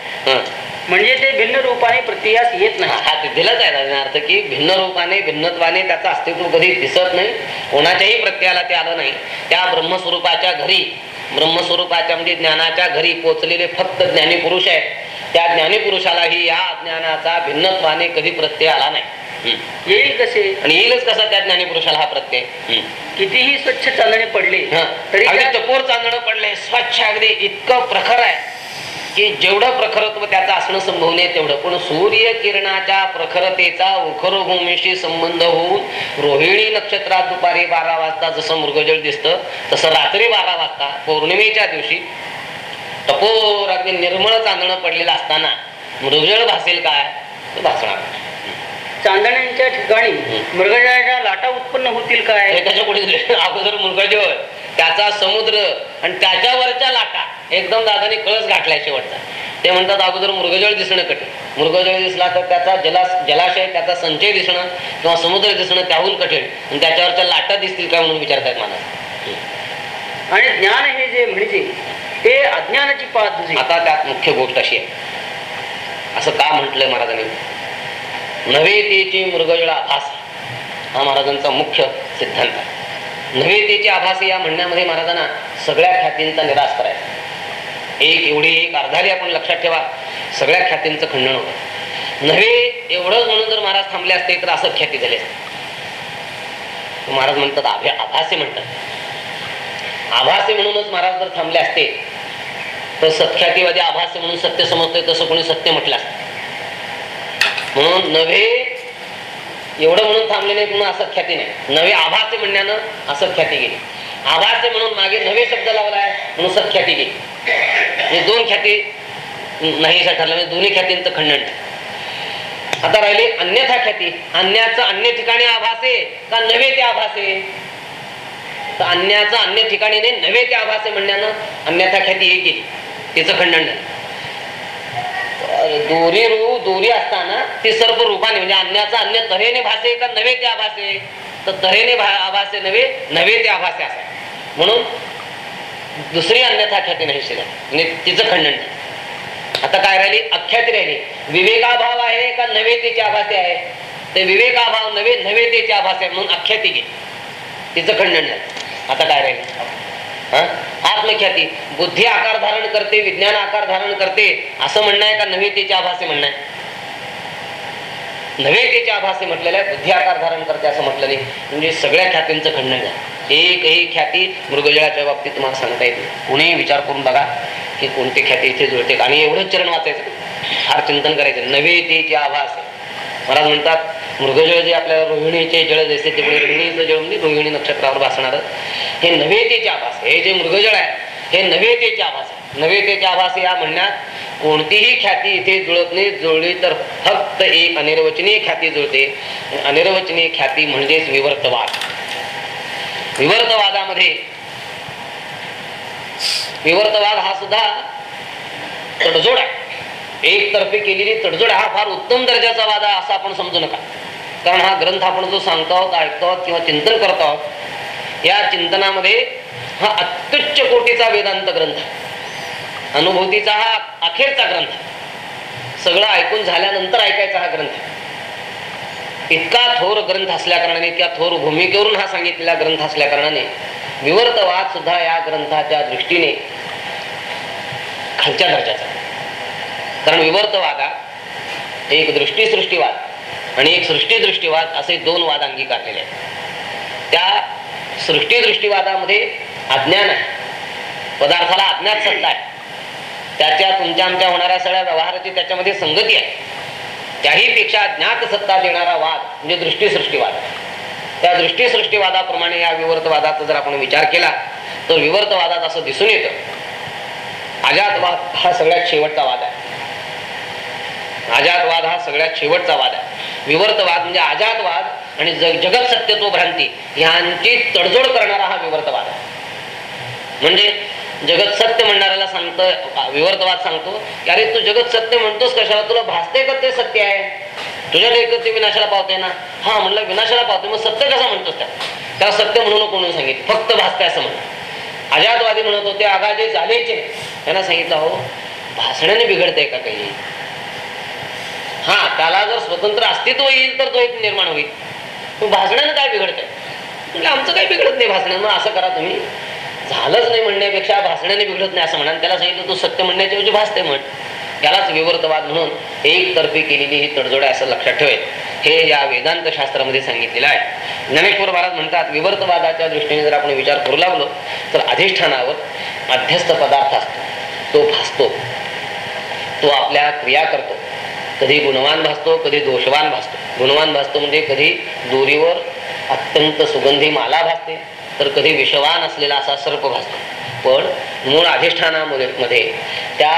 म्हणजे ते भिन्न रूपाने प्रत्ययास येत नाही. हा दिलाच आहे अर्थ की भिन्न रूपाने भिन्नत्वाने त्याचं अस्तित्व कधी दिसत नाही. कोणाच्याही प्रत्ययाला ते आलं नाही. त्या ब्रह्मस्वरूपाच्या घरी ब्रह्मस्वरूपाच्या म्हणजे ज्ञानाच्या घरी पोचलेले फक्त ज्ञानी पुरुष आहेत त्या ज्ञानी पुरुषालाही या ज्ञानाचा भिन्नत्वाने कधी प्रत्यय आला नाही. येईल कसे आणि येईलच कसा त्या ज्ञानी पुरुषाला हा प्रत्यय. कितीही स्वच्छ चांदणे पडले हं. तरी अगदी टपोर चांदणं पडलंय स्वच्छ अगदी इतकं प्रखर आहे की जेवढं प्रखरत्व त्याचं असणं संभव नाही तेवढं. पण सूर्य किरणाच्या प्रखरतेचा उखर भूमीशी संबंध होऊन रोहिणी नक्षत्रात दुपारी बारा वाजता जसं मृगजळ दिसतं तसं रात्री बारा वाजता पौर्णिमेच्या दिवशी टपोर अगदी निर्मळ चांदणं पडलेलं असताना मृगजळ भासेल काय? ते भासणार. चांदण्यांच्या ठिकाणी मृगजळाच्या लाटा उत्पन्न होतील काय? त्याच्या पुढे अगोदर मुलगाजवळ त्याचा समुद्र आणि त्याच्यावरच्या लाटा. एकदम दादाने कळस गाठलाय शेवटचा. ते म्हणतात अगोदर मृगजळ दिसणं कठीण. मृगजळ दिसला तर त्याचा जला जलाशय त्याचा संचय दिसणं किंवा समुद्र दिसणं त्याहून कठीण. आणि त्याच्यावरच्या लाटा दिसतील काय म्हणून विचारतायत मला आणि ज्ञान हे जे म्हणजे ते अज्ञानाची दुजी आता त्यात मुख्य गोष्ट अशी आहे. असं का म्हटलंय महाराजांनी? नव्हे तेची मृगजळ आभास हा महाराजांचा मुख्य सिद्धांत आहे. नव्हे आभासी आभास या म्हणण्यामध्ये महाराजांना सगळ्या ख्यातींचा निराश करायचा. एक एवढी एक अर्धारी आपण लक्षात ठेवा. सगळ्या ख्यातींचं खंडन होतं. नव्हे एवढंच म्हणून जर महाराज थांबले असते तर असं ख्याती झाली असते. महाराज म्हणतात आभ्या आभासे म्हणतात. आभासे म्हणूनच महाराज जर थांबले असते तर सत्ख्यातीवादी आभासे म्हणून सत्य समजतोय तसं कोणी सत्य म्हटलं असत. म्हणून नव्हे एवढं म्हणून थांबले नाही म्हणून असं ख्याती नाही. नवे आभासे म्हणण्यानं असं ख्याती गेली. आभासे म्हणून मागे नवे शब्द लावलाय म्हणून सत्ख्याती गेली. हे दोन ख्याती नाहीशा ठरल्या म्हणजे दोन्ही ख्यातींचं खंडन. आता राहिले अन्यथा ख्याती. अन्याचं अन्य ठिकाणी आभासे का नवे ते आभासे? तर अन्याचं अन्य ठिकाणी नाही नवे ते आभासे म्हणण्यानं अन्यथा ख्याती एक गेली. तिचं खंडन नाही दोरी रू दोरी असताना ती सर्व रूपाने म्हणजे अन्याचा अन्य तऱ्हेने भासे का नव्हे ते आभासे तर तऱ्हेने भा- आभासे नव्हे नव्हे ते आभासे असा म्हणून दुसरी अन्यथा ख्याती नाही शिरा म्हणजे तिचं खंडन. आता काय राहिली? अख्याती राहिली. विवेकाभाव आहे का नवेतेचे आभासे आहे? ते विवेकाभाव नव्हे नवेतेचे आभासे आहे. म्हणून अख्याती घे. तिचं खंडन नाही आता काय राहिली? आत्मख्याती बुद्धी आकार धारण करते विज्ञान आकार धारण करते असं म्हणणं आहे का नव्हे त्याच्या आभासे म्हणणं आहे? नव्हे त्याच्या आभासे म्हटलेलं आहे बुद्धी आकार धारण करते असं म्हटलं नाही. म्हणजे सगळ्या ख्यातींचं खंडन आहे एकही ख्याती मृगजळाच्या बाबतीत तुम्हाला सांगता येते कुणीही विचार करून बघा की कोणती ख्याती इथे जुळते. आणि एवढंच चरण वाचायचं. फार चिंतन करायचं. नव्हे तेचे आभास. आहे महाराज म्हणतात मृगजळ जे आपल्याला रोहिणीचे जळ दिसते तिकडे रोहिणीचं जळ म्हणजे रोहिणी नक्षत्रावर भासणार. हे नवेतेचे आभास हे जे मृगजळ आहे हे नवेतेचे आभास आहे. नवेतेचे आभास या म्हणण्यात कोणतीही ख्याती इथे जुळत नाही जुळली तर फक्त एक अनिर्वचनीय ख्याती जुळते. अनिर्वचनीय ख्याती म्हणजेच विवर्तवाद. विवर्तवादामध्ये विवर्तवाद हा सुद्धा तडजोड आहे. एकतर्फे केलेली तडजोड हा फार उत्तम दर्जाचा वाद आहे असं आपण समजू नका. कारण हा ग्रंथ आपण जो सांगतो आहोत ऐकतो आहोत किंवा चिंतन करतो आहोत या चिंतनामध्ये हा अत्युच्च कोटीचा वेदांत ग्रंथ अनुभूतीचा हा अखेरचा ग्रंथ सगळं ऐकून झाल्यानंतर ऐकायचा हा ग्रंथ. इतका थोर ग्रंथ असल्या कारणाने इतक्या थोर भूमिकेवरून हा सांगितलेला ग्रंथ असल्या कारणाने विवर्तवाद सुद्धा या ग्रंथाच्या दृष्टीने खालच्या दर्जाचा. कारण विवर्तवादात एक दृष्टी सृष्टीवाद आणि एक सृष्टी दृष्टीवाद असे दोन वाद अंगीकारलेले आहेत. त्या सृष्टी दृष्टीवादामध्ये अज्ञान आहे. पदार्थाला अज्ञात सत्ता आहे. त्याच्या तुमच्या आमच्या होणाऱ्या सगळ्या व्यवहाराची त्याच्यामध्ये संगती आहे. त्याही पेक्षा ज्ञात सत्ता देणारा वाद म्हणजे दृष्टीसृष्टीवाद त्या दृष्टीसृष्टीवादाप्रमाणे या विवर्तवादाचा जर आपण विचार केला तर विवर्तवादात असं दिसून येतं. अजातवाद हा सगळ्यात शेवटचा वाद आहे. अजातवाद हा सगळ्यात शेवटचा वाद आहे. विवर्तवाद म्हणजे अजातवाद आणि जग जगत सत्यत्व भ्रांती यांची तडजोड करणारा हा विवर्तवाद आहे. म्हणजे जगत सत्य म्हणणाऱ्याला सांगतो विवर्तवाद सांगतो की अरे तू जगत सत्य म्हणतोस कशाला? तुला भासते का ते सत्य आहे? तुझ्या ते विनाशाला पावते ना? हा म्हणलं विनाशाला पावते मग सत्य कसं म्हणतोस त्या त्याला सत्य म्हणू नको म्हणून सांगितलं. फक्त भासते असं म्हणलं. अजातवादी म्हणत होते आगाजे झालेचे त्यांना सांगितलं हो भासण्याने बिघडते का काही? हा त्याला जर स्वतंत्र अस्तित्व येईल तर तो एक निर्माण होईल. भासण्यानं काय बिघडतंय? म्हणजे आमचं काही बिघडत नाही भासण्यानं मग असं करा तुम्ही. झालंच नाही म्हणण्यापेक्षा भासण्याने बिघडत नाही असं म्हणा त्याला सांगितलं तू सत्य म्हणण्याच्या ऐवजी भासते म्हण. त्यालाच विवर्तवाद म्हणून एकतर्फी केलेली ही तडजोड आहे असं लक्षात ठेवेल. हे या वेदांत शास्त्रामध्ये सांगितलेलं आहे. ज्ञानेश्वर महाराज म्हणतात विवर्तवादाच्या दृष्टीने जर आपण विचार करू लागलो तर अधिष्ठानावर मध्यस्थ पदार्थ असतो. तो भासतो. तो आपल्या क्रिया करतो. कधी गुणवान भासतो कधी दोषवान भासतो. गुणवान भासतो म्हणजे कधी दोरीवर अत्यंत सुगंधी माला भासते तर कधी विषवान असलेला असा सर्प भासतो. पण मूळ अधिष्ठानामुळे मध्ये त्या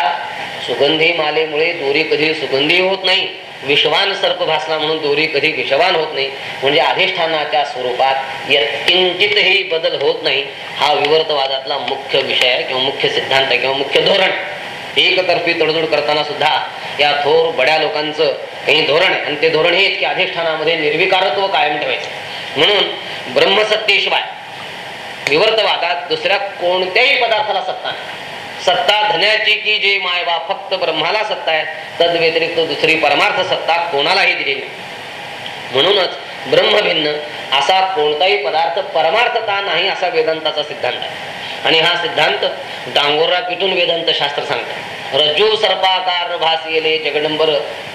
सुगंधी मालेमुळे दोरी कधी सुगंधी होत नाही विषवान सर्प भासला म्हणून दोरी कधी विषवान होत नाही म्हणजे अधिष्ठानाच्या स्वरूपात किंचितही बदल होत नाही हा विवर्तवादातला मुख्य विषय किंवा मुख्य सिद्धांत किंवा मुख्य धोरण. एकतर्फी तडजोड करताना सुद्धा या थोर बड्या लोकांचं काही धोरण आहे. आणि ते धोरण हेच की अधिष्ठानामध्ये निर्विकारत्व कायम ठेवायचं म्हणून ब्रह्मसत्तेशिवाय विवर्तवादात दुसऱ्या कोणत्याही पदार्थाला सत्ता नाही. सत्ता धन्याची की जे मायवा फक्त ब्रह्माला सत्ता आहे तद व्यतिरिक्त दुसरी परमार्थ सत्ता कोणालाही दिली नाही. म्हणूनच ब्रह्मभिन्न असा कोणताही पदार्थ परमार्थता नाही असा वेदांताचा सिद्धांत आहे. आणि हा सिद्धांत डांगोरा पिटून वेदांत शास्त्र सांगतात. रज्जू सर्पाकार भास येले जगडंबर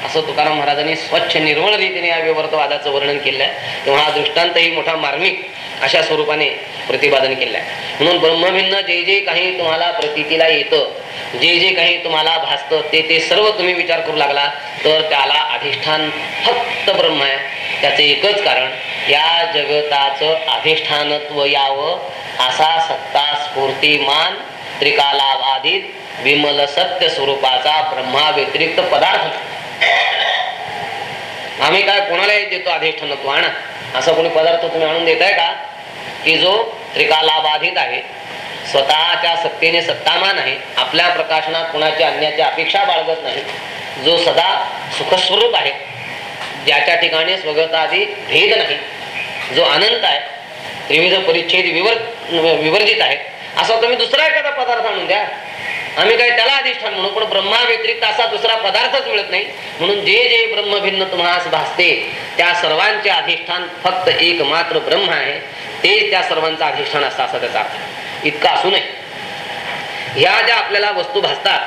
असं तुकाराम महाराजांनी स्वच्छ निर्मळ रीतीने या विवर्तवादाचं वर्णन केलं आहे तेव्हा हा दृष्टांतही मोठा मार्मिक अशा स्वरूपाने प्रतिपादन केलं आहे म्हणून ब्रह्मभिन्न जे जे काही तुम्हाला प्रतीतीला येतं जे जे काही तुम्हाला भासतं ते ते सर्व तुम्ही विचार करू लागला तर त्याला अधिष्ठान फक्त ब्रह्म आहे. त्याचे एकच कारण या जगताचं अधिष्ठानत्व यावं असा सत्ता स्फूर्तिमान त्रिकालाबाधित विमल सत्य स्वरूपाचा ब्रह्मा व्यतिरिक्त पदार्थ. आम्ही काय कोणालाही देतो अधिष्ठानत्व आणा असा कोणी पदार्थ तुम्ही आणून देताय का? की जो त्रिकालाबाधित आहे स्वतःच्या सत्तेने सत्तामान आहे आपल्या प्रकाशनात कुणाच्या अन्याची अपेक्षा बाळगत नाही जो सदा सुखस्वरूप आहे ज्याच्या ठिकाणी स्वगतादी भेद नाही. जो अनंत आहे विविध परिच्छेद विवर विवर्जित आहे. असा तुम्ही दुसरा एखादा पदार्थ आणून द्या. आम्ही काय त्याला अधिष्ठान म्हणू पण ब्रह्मा व्यतिरिक्त असा दुसरा पदार्थच मिळत नाही. म्हणून जे जे ब्रह्मभिन्न तुम्हाला भासते त्या सर्वांचे अधिष्ठान फक्त एक मात्र ब्रह्म आहे. ते त्या सर्वांचं अधिष्ठान असतं असा त्याचा अर्थ. इतका असू नये. ह्या ज्या आपल्याला वस्तू भासतात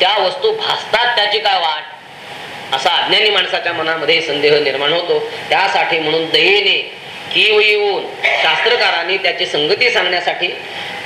त्या वस्तू भासतात त्याची काय वाट? असा अज्ञानी माणसाच्या मनामध्ये संदेह निर्माण होतो. त्यासाठी म्हणून दयेने किव येऊन शास्त्रकारांनी त्याची संगती सांगण्यासाठी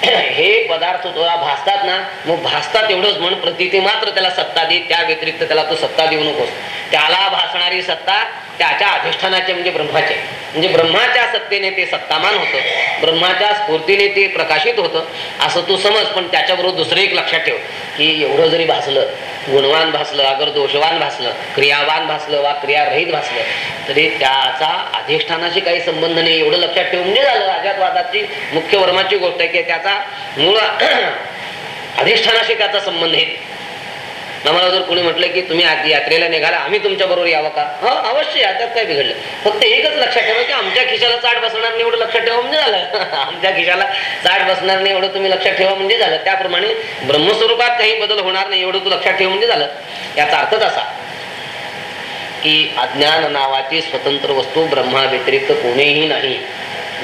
हे पदार्थ तुला भासतात ना मग भासतात एवढंच. म्हण प्रतिती मात्र त्याला सत्ता दे त्या व्यतिरिक्त त्याला तू सत्ता देऊ नकोस. त्याला भासणारी सत्ता त्याच्या अधिष्ठानाचे म्हणजे ब्रह्माचे. म्हणजे ब्रह्माच्या सत्तेने ते सत्तामान होतं. ब्रह्माच्या स्फूर्तीने ते प्रकाशित होतं. असं तू समज पण त्याच्याबरोबर दुसरं एक लक्षात ठेव की एवढं जरी भासलं गुणवान भासलं अगर दोषवान भासलं क्रियावान भासलं वा क्रियारहित भासलं तरी त्याचा अधिष्ठानाशी काही संबंध नाही. एवढं लक्षात ठेवून म्हणजे झालं. अजातवादाची मुख्य वर्माची गोष्ट आहे की त्याचा मूळ अधिष्ठानाशी त्याचा संबंध आहे आम्हाला जर कोणी म्हटलं की तुम्ही आज यात्रेला निघाला आम्ही तुमच्या बरोबर यावं का? हो अवश्य याच्यात काय बिघडलं? फक्त एकच लक्षात ठेवा की आमच्या खिशाला चाट बसणार नाही एवढं लक्षात ठेवा म्हणजे झालं. आमच्या खिशाला चाट बसणार नाही एवढं तुम्ही लक्षात ठेवा म्हणजे झालं. त्याप्रमाणे ब्रह्मस्वरूपात काही बदल होणार नाही एवढं तू लक्षात ठेव म्हणजे झालं. याचा अर्थच असा की अज्ञान नावाची स्वतंत्र वस्तू ब्रह्मा व्यतिरिक्त कोणीही नाही.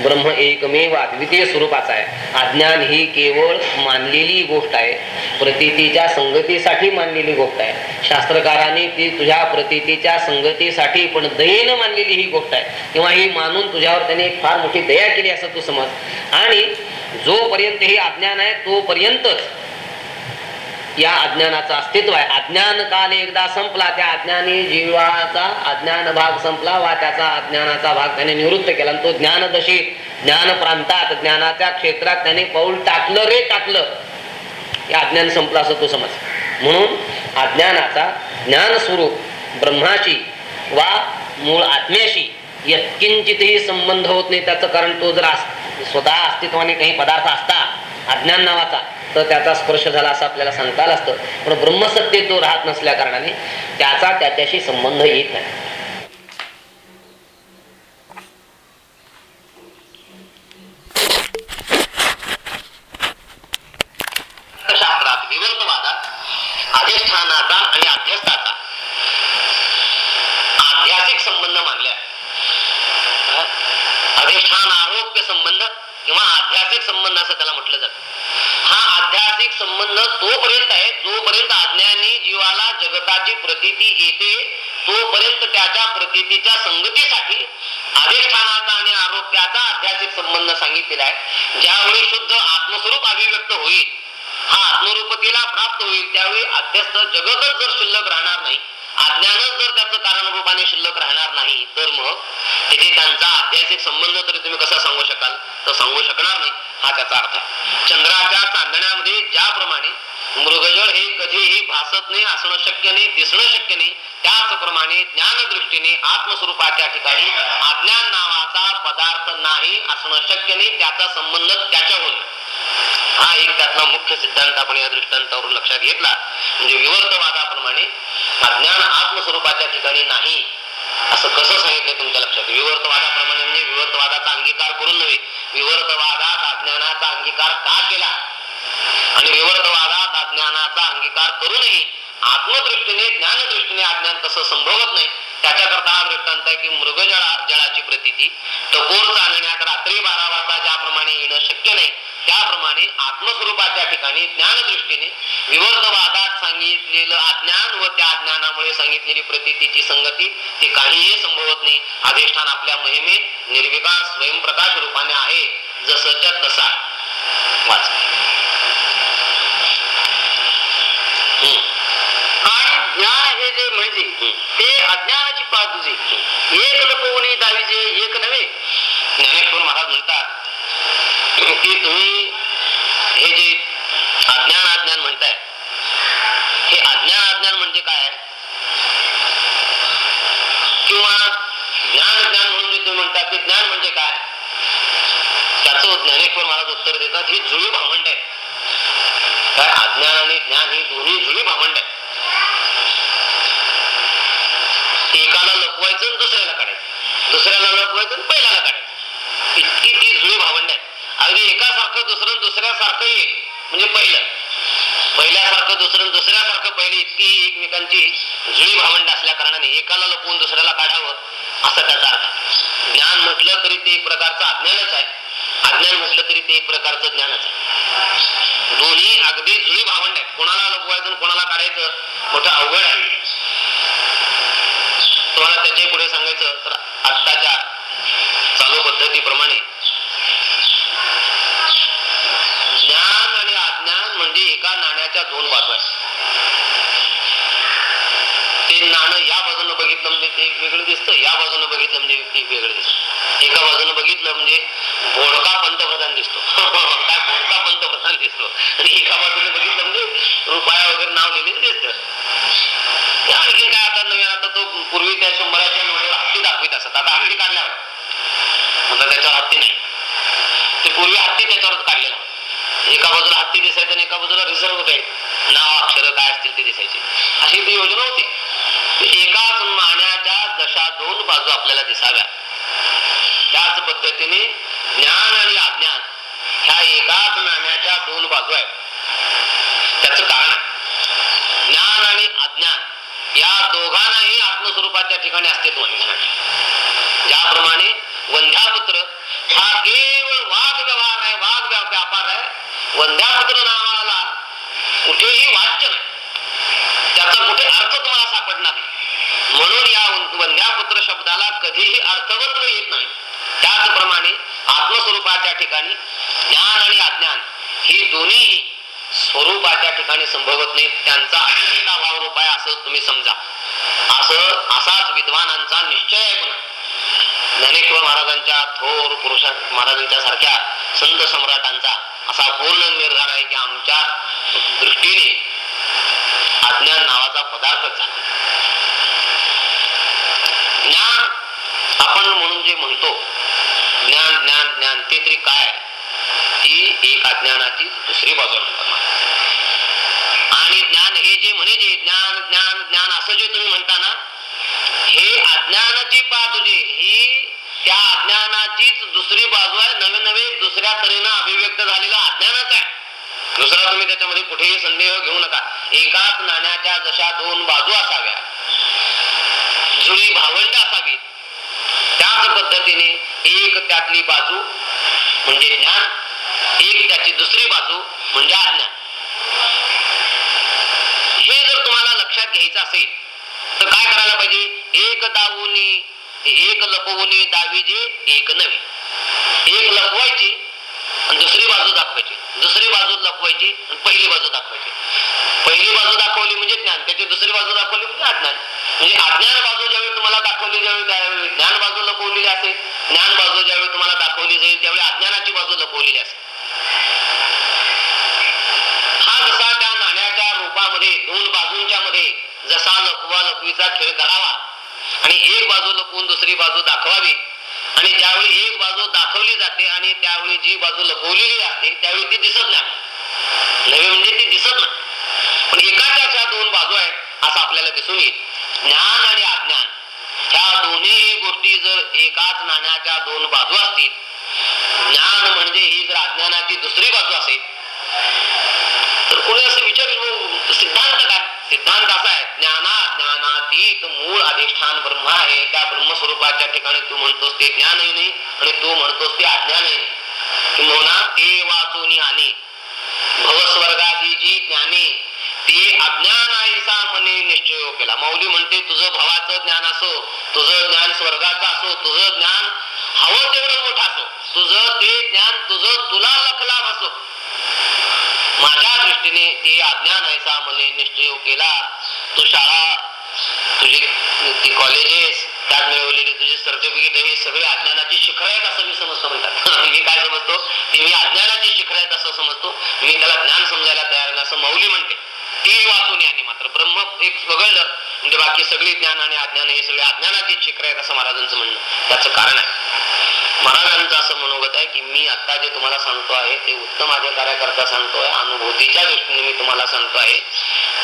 ब्रह्म एकमेव अद्वितीय स्वरूपाचा आहे. अज्ञान ही केवळ मानलेली गोष्ट आहे. प्रतीतीच्या संगतीसाठी मानलेली गोष्ट आहे. शास्त्रकारांनी ती तुझ्या प्रतीतीच्या संगतीसाठी पण दयेनं मानलेली ही गोष्ट आहे. किंवा ही मानून तुझ्यावर त्याने एक फार मोठी दया केली असं तू समज. आणि जोपर्यंत हे अज्ञान आहे तोपर्यंतच या अज्ञानाचं अस्तित्व आहे. अज्ञान काल एकदा संपला त्या अज्ञानी जीवाचा अज्ञान भाग संपला वा त्याचा अज्ञानाचा भाग त्याने निवृत्त केला. आणि तो ज्ञानदशी ज्ञान प्रांतात ज्ञानाच्या क्षेत्रात त्याने पाऊल टाकलं रे टाकलं. या अज्ञान संपलं असं तो समज म्हणून अज्ञानाचा ज्ञान स्वरूप ब्रह्माशी वा मूळ आत्म्याशी यत्किंचितही संबंध होत नाही. त्याचं कारण तो जर अस- स्वतः अस्तित्वाने काही पदार्थ असता अज्ञान नावाचा. तर त्याचा स्पर्श झाला असं आपल्याला सांगता आलं असतं. पण ब्रह्मसत्य तो राहत नसल्या कारणाने त्याचा त्याच्याशी संबंध येत नाही शास्त्रात विवर्तवादात अधिष्ठानाचा आणि अध्यस्थाचा ऐतिहासिक संबंध मानले आहे. हा? अधिष्ठान आरोग्य संबंध किंवा आध्यात्मिक संबंध असं त्याला म्हटलं जातं हा आध्यात्मिक संबंध तोपर्यंत आहे जोपर्यंत अज्ञानी जीवाला जगताची प्रतीती येते तोपर्यंत त्याच्या प्रतीतीच्या संगतीसाठी अधिष्ठानाचा आणि आरोग्याचा आध्यात्मिक संबंध सांगितलेला आहे ज्यावेळी शुद्ध आत्मस्वरूप अभिव्यक्त होईल हा आत्मरूपतेला प्राप्त होईल त्यावेळी अध्यस्त जगतच जर शिल्लक राहणार नाही अज्ञानच जर त्याचं कारणरूपाने शिल्लक राहणार नाही तर मग तिथे त्यांचा ऐतिहासिक संबंध तरी तुम्ही कसा सांगू शकाल? तर सांगू शकणार नाही हा त्याचा अर्थ आहे. चंद्राच्या चांदण्यामध्ये ज्याप्रमाणे मृगजळ हे कधीही भासत नाही असणं शक्य नाही दिसणं शक्य नाही त्याचप्रमाणे ज्ञानदृष्टीने आत्मस्वरूपाच्या ठिकाणी अज्ञान नावाचा पदार्थ नाही असणं शक्य नाही त्याचा संबंध त्याच्या होईल हा एक त्यातला मुख्य सिद्धांत आपण या दृष्टांतावरून लक्षात घेतला. म्हणजे विवर्तवादाप्रमाणे अज्ञान आत्मस्वरूपाच्या ठिकाणी नाही. असं कसं सांगितलं तुमच्या लक्षात? विवर्तवादाप्रमाणे म्हणजे विवर्तवादाचा अंगीकार करून नव्हे विवर्तवादात अज्ञानाचा अंगीकार का केला? आणि विवर्तवादात अज्ञानाचा अंगीकार करूनही आत्मदृष्टीने ज्ञानदृष्टीने अज्ञान कसं संभवत नाही त्याच्याकरता हा दृष्टांत आहे की मृगजळा जळाची प्रतीती टकोर चालण्यात रात्री बारा वाजता ज्याप्रमाणे येणं शक्य नाही त्याप्रमाणे आत्मस्वरूपाच्या ठिकाणी ज्ञानदृष्टीने विवर्तवादात सांगितलेलं अज्ञान व त्या अज्ञानामुळे सांगितलेली प्रतीतीची संगती ती काहीही संभवत नाही. अधिष्ठान आपल्या महिमेत निर्विकार स्वयंप्रकाश रूपाने आहे जसंच्या तसा. वाच. हम्म. आणि ज्ञान हे जे म्हणजे ते अज्ञानाची पादुजे एक लपवणे दावीजे एक नव्हे. ज्ञानेश्वर महाराज म्हणतात की तुम्ही हे जे अज्ञान अज्ञान म्हणताय हे अज्ञान अज्ञान म्हणजे काय किंवा ज्ञान ज्ञान म्हणून जे तुम्ही ते ज्ञान म्हणजे काय? त्याचं ज्ञानेश्वर महाराज उत्तर देतात ही जुळी भावंड आहे. काय अज्ञान आणि ज्ञान ही दोन्ही जुळी भावंड आहे. एकाला लपवायचं आणि दुसऱ्याला काढायचं. दुसऱ्याला लपवायचं आणि पहिल्याला काढायचं इतकी ती जुळी भावंड आहे अगदी एकासारखं दुसरं दुसऱ्यासारखं एक. म्हणजे पहिलं. पहिल्यासारखं दुसरं दुसऱ्यासारखं पहिले इतकी एकमेकांची जुळी भावंड असल्या कारणाने एकाला लपवून दुसऱ्याला काढावं असा त्याचा अर्थ. ज्ञान म्हटलं तरी ते एक प्रकारचं अज्ञानच आहे. अज्ञान म्हटलं तरी ते एक प्रकारचं ज्ञानच आहे. दोन्ही अगदी जुळी भावंड आहेत. कोणाला लपवायचं कोणाला काढायचं मोठं अवघड आहे. तुम्हाला त्याच्या पुढे सांगायचं तर आत्ताच्या चालू पद्धतीप्रमाणे ज्ञान आणि अज्ञान म्हणजे एका नाण्याच्या दोन बाजू आहेत. ते नाणं या बाजूनं बघितलं म्हणजे ते वेगळं दिसतं या बाजूनं बघितलं म्हणजे ते वेगळं दिसतं. एका बाजूनं बघितलं म्हणजे बोडका पंतप्रधान दिसतो. काय बोडका पंतप्रधान दिसतो. आणि एका बाजूने बघितलं म्हणजे रुपया वगैरे नाव लिहिलेलं दिसतं. आणखी काय आता नवीन आता तो पूर्वी त्या शंभराच्या नोटेवर हत्ती दाखवित असत. आता हत्ती काढल्यावर. त्याच्यावर हत्ती नाही. ते पूर्वी हत्ती त्याच्यावरच काढलेला. एका बाजूला हत्ती दिसायचे आणि एका बाजूला रिझर्व्ह बँक नाव अक्षर काय असतील ते दिसायचे. अशी ती योजना होती. एकाच नाण्याच्या जशा दोन बाजू आपल्याला दिसाव्या. त्याच पद्धतीने ज्ञान आणि अज्ञान ह्या एकाच नाण्याच्या दोन बाजू आहेत. त्याच कारण ज्ञान आणि अज्ञान या दोघांनाही आत्मस्वरूपाच्या ठिकाणी अस्तित्व आहे. ज्याप्रमाणे वंध्या हा केवळ वाद व्यवहार आहे वाद व्या- व्यापार आहे वंध्यापुत्र नावाला कुठेही वाच्य नाही. त्याचा कुठे अर्थ तुम्हाला सापडणार म्हणून या वंध्यापुत्र शब्दाला कधीही अर्थवत्व येत नाही. त्याचप्रमाणे आत्मस्वरूपाच्या ठिकाणी ज्ञान आणि अज्ञान ही दोन्हीही स्वरूपाच्या ठिकाणी संभवत नाही त्यांचा भाव रूप आहे असं तुम्ही समजा. असं असाच विद्वानांचा निश्चय आहे पुन्हा. ज्ञानेश्वर महाराजांच्या थोर पुरुषा महाराजांच्या सारख्या संत सम्राटांचा असा पूर्ण निर्धार आहे की आमच्या दृष्टीने अज्ञान नावाचा पदार्थच झाला ज्ञान आपण म्हणून जे म्हणतो ज्ञान ज्ञान ज्ञान ते तरी काय आहे? ती एक अज्ञानाची दुसरी बाजू आणि ज्ञान हे जे म्हणे जे ज्ञान ज्ञान ज्ञान असं जे तुम्ही म्हणता ना हे अज्ञानाची बाजू जे ही त्या अज्ञानाचीच दुसरी बाजू आहे. नवे नवे दुसऱ्या तऱ्हेनं अभिव्यक्त झालेला अज्ञानच आहे. दुसरा तुम्ही त्याच्यामध्ये कुठेही संदेह घेऊ नका. एकाच नाण्याच्या जशा दोन बाजू असाव्या. जुळी भावंड असावी त्याच पद्धतीने एक त्यातली बाजू म्हणजे ज्ञान एक त्याची दुसरी बाजू म्हणजे अज्ञान. हे जर तुम्हाला लक्षात घ्यायचं असेल तर काय करायला पाहिजे? एक दावूनी एक लपवणे दावीजे एक नव्हे एक लपवायची आणि दुसरी बाजू दाखवायची. दुसरी बाजू लपवायची आणि पहिली बाजू दाखवायची. पहिली बाजू दाखवली म्हणजे ज्ञान. त्याची दुसरी बाजू दाखवली म्हणजे अज्ञान म्हणजे अज्ञान बाजू ज्यावेळी तुम्हाला दाखवली ज्यावेळी त्यावेळी ज्ञान बाजू लपवलेली असेल ज्ञान बाजू ज्यावेळी तुम्हाला दाखवली जाईल त्यावेळी अज्ञानाची बाजू लपवलेली असेल. हा जसा त्या नाण्याच्या रूपामध्ये दोन बाजूंच्या मध्ये जसा लपवा लपवीचा खेळ करावा आणि एक बाजू लपवून दुसरी बाजू दाखवावी. आणि ज्यावेळी एक बाजू दाखवली जाते आणि त्यावेळी जी बाजू लपवलेली असते त्यावेळी ती दिसत नाही. नवी म्हणजे ती दिसत नाही. पण एकाच्या अशा दोन बाजू आहेत असं आपल्याला दिसून येईल. ज्ञान आणि अज्ञान. ह्या दोन्ही गोष्टी जर एकाच नाण्याच्या दोन बाजू असतील ज्ञान म्हणजे ही जर अज्ञानाची दुसरी बाजू असेल तर कोणी असं विचारेल सिद्धांत काय? सिद्धांत असा आहे ज्ञाना ज्ञानातीत मूळ अधिष्ठान ब्रह्म आहे. त्या ब्रह्मस्वरूपाच्या ठिकाणी तू म्हणतोस ते ज्ञानही नाही आणि तू म्हणतोस ते अज्ञानही किंवा ते वाचून आणि. भवस्वर्गाची जी ज्ञाने ते अज्ञान आईसा म्हणे निश्चय हो केला. माऊली म्हणते तुझं भवाचं ज्ञान असो तुझं ज्ञान स्वर्गाचं असो तुझं ज्ञान हवं तेवढं मोठं असो. तुझं ते ज्ञान तुझं तुला लखलाभ असो. त्या दृष्टीने ते अज्ञान ऐसा म्हणे निश्चय केला. तू शाळा तुझी ती कॉलेजेस त्यात मिळवलेली तुझे सर्टिफिकेट हे सगळे अज्ञानाची शिखर आहेत असं मी समजतो म्हणतात. मी काय समजतो? ती मी अज्ञानाची शिखर आहेत असं समजतो. मी त्याला ज्ञान समजायला तयार नाही असं मौली म्हणते. ती वाचून आणि मात्र. ब्रह्म एक वगळलं म्हणजे बाकी सगळी ज्ञान आणि अज्ञान हे सगळे अज्ञानाची शिखर आहेत असं महाराजांचं म्हणणं. त्याचं कारण आहे. महाराजांचं असं मनोगत आहे की मी आता जे तुम्हाला सांगतो आहे ते उत्तम कार्याकरता सांगतोय अनुभूतीच्या दृष्टीने मी तुम्हाला सांगतो आहे.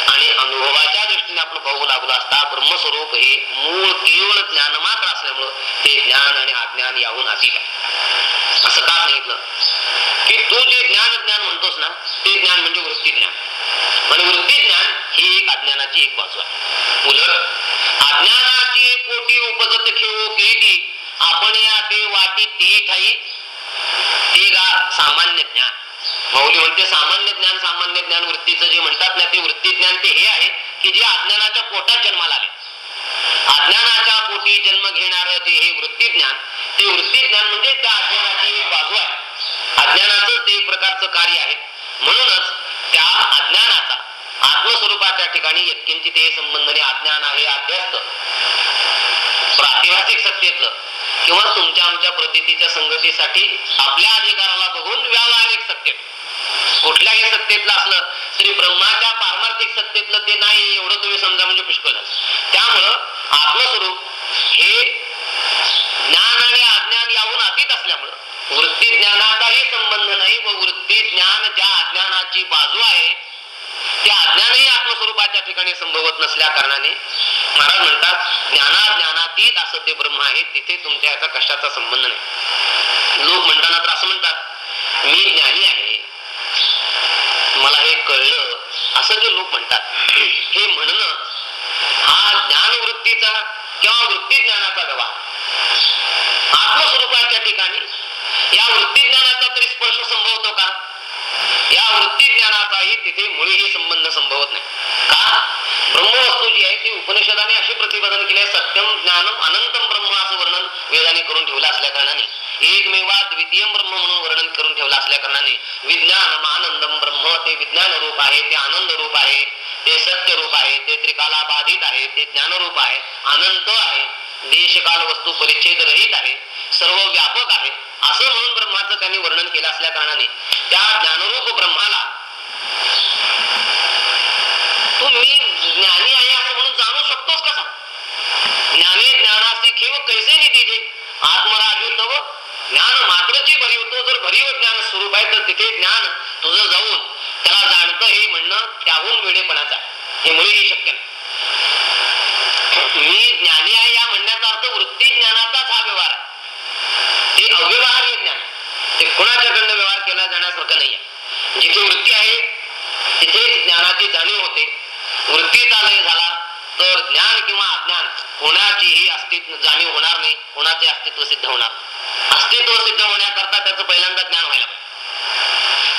आणि अनुभवाच्या दृष्टीने आपण पाहू लागलो असता ब्रह्मस्वरूप हे मूळ केवळ ज्ञान मात्र असल्यामुळं ते ज्ञान आणि अज्ञान याहून अधिक आहे. असं का सांगितलं? की तू जे ज्ञान ज्ञान म्हणतोस ना ते ज्ञान म्हणजे वृत्ती ज्ञान आणि वृत्ती ज्ञान ही एक अज्ञानाची एक बाजू आहे. उलट अज्ञानाची कोटी उपजत खेळू केली आपण या ते वाटी ती ठाई ते गा सामान्य ज्ञान. मौली म्हणते सामान्य ज्ञान सामान्य ज्ञान वृत्तीचं जे म्हणतात ना ते वृत्ती ज्ञान ते हे आहे की जे अज्ञानाच्या पोटात जन्माला आले अज्ञानाच्या पोटी जन्म घेणार जे हे वृत्ती ज्ञान ते वृत्ती ज्ञान म्हणजे त्या अज्ञानाची एक बाजू आहे. अज्ञानाचं ते एक प्रकारचं कार्य आहे. म्हणूनच त्या अज्ञानाचा आत्मस्वरूपाच्या ठिकाणी यत्किंचित हे संबंधने अज्ञान आहे अध्यस्त. प्रातिभाषिक सत्तेतलं. किंवा तुमच्या आमच्या प्रतितीच्या संगतीसाठी आपल्या अधिकाराला बघून व्यावहारिक सत्य कुठल्याही सत्तेतलं असलं तरी ब्रह्माच्या पारमार्थिक सत्तेतलं ते नाही एवढं तुम्ही समजा म्हणजे पुष्कळ त्यामुळं आत्मस्वरूप हे ज्ञान आणि अज्ञान याहून अतीत असल्यामुळं वृत्ती ज्ञानाचाही संबंध नाही व वृत्ती ज्ञान ज्या अज्ञानाची बाजू आहे त्या अज्ञानही आत्मस्वरूपाच्या ठिकाणी संभवत नसल्या कारणाने महाराज म्हणतात ज्ञाना ज्ञानातीत असं ते ब्रह्म आहे तिथे तुमच्या याचा कष्टाचा संबंध नाही. लोक म्हणताना तर असं म्हणतात मी ज्ञानी आहे. मला हे कळलं असं जे लोक म्हणतात हे म्हणणं हा ज्ञानवृत्तीचा किंवा वृत्ती ज्ञानाचा व्यवहार आत्मस्वरूपाच्या ठिकाणी या वृत्ती ज्ञानाचा तरी स्पर्श संभवतो का? या वृत्ती ज्ञानाचाही तिथे मुळीही संबंध संभवत नाही. का? ब्रह्मवस्तू जी आहे ती उपनिषदाने असे प्रतिपादन केले सत्यम ज्ञानम अनंतम ब्रह्म असं वर्णन वेदाने करून ठेवलं असल्या कारणाने. एकमेवा द्वितीय ब्रह्म म्हणून वर्णन करून ठेवलं असल्या कारणाने विज्ञानम आनंदम ब्रह्म ते विज्ञान रूप आहे ते आनंद रूप आहे ते सत्य रूप आहे ते त्रिकाला बाधित आहे ते ज्ञानरूप आहे अनंत आहे देशकाल वस्तू परिच्छेद रहित आहे सर्व व्यापक आहे. असं म्हणून ब्रह्माचं त्यांनी वर्णन केलं असल्या कारणाने. त्या ज्ञानरूप ब्रह्माला तू मी ज्ञानी आहे असं म्हणून जाणू शकतोस कसा ज्ञानी ज्ञानाची खेव कैसे निधीजे आत्मराजू तव ज्ञान मात्रची भरीव तो जर भरीव ज्ञान स्वरूप आहे तर तिथे ज्ञान तुझं जाऊन त्याला जाणतं. हे म्हणणं त्याहून वेडेपणाचं हे मुळेही शक्य नाही. मी ज्ञानी आहे या म्हणण्याचा अर्थ वृत्ती ज्ञानाचाच हा व्यवहार आहे ते अव्यवहार्य ज्ञान म्हणजे ते कुणाच्याकडनं व्यवहार केला जाण्यासारखं नाही आहे जिथे वृत्ती आहे तिथे ज्ञानाची जाणीव होते. वृत्तीचा लय झाला तर ज्ञान किंवा अज्ञान कोणाचीही अस्तित्व जाणीव होणार नाही कोणाचे अस्तित्व सिद्ध होणार. अस्तित्व सिद्ध होण्याकरता त्याचं पहिल्यांदा ज्ञान व्हायला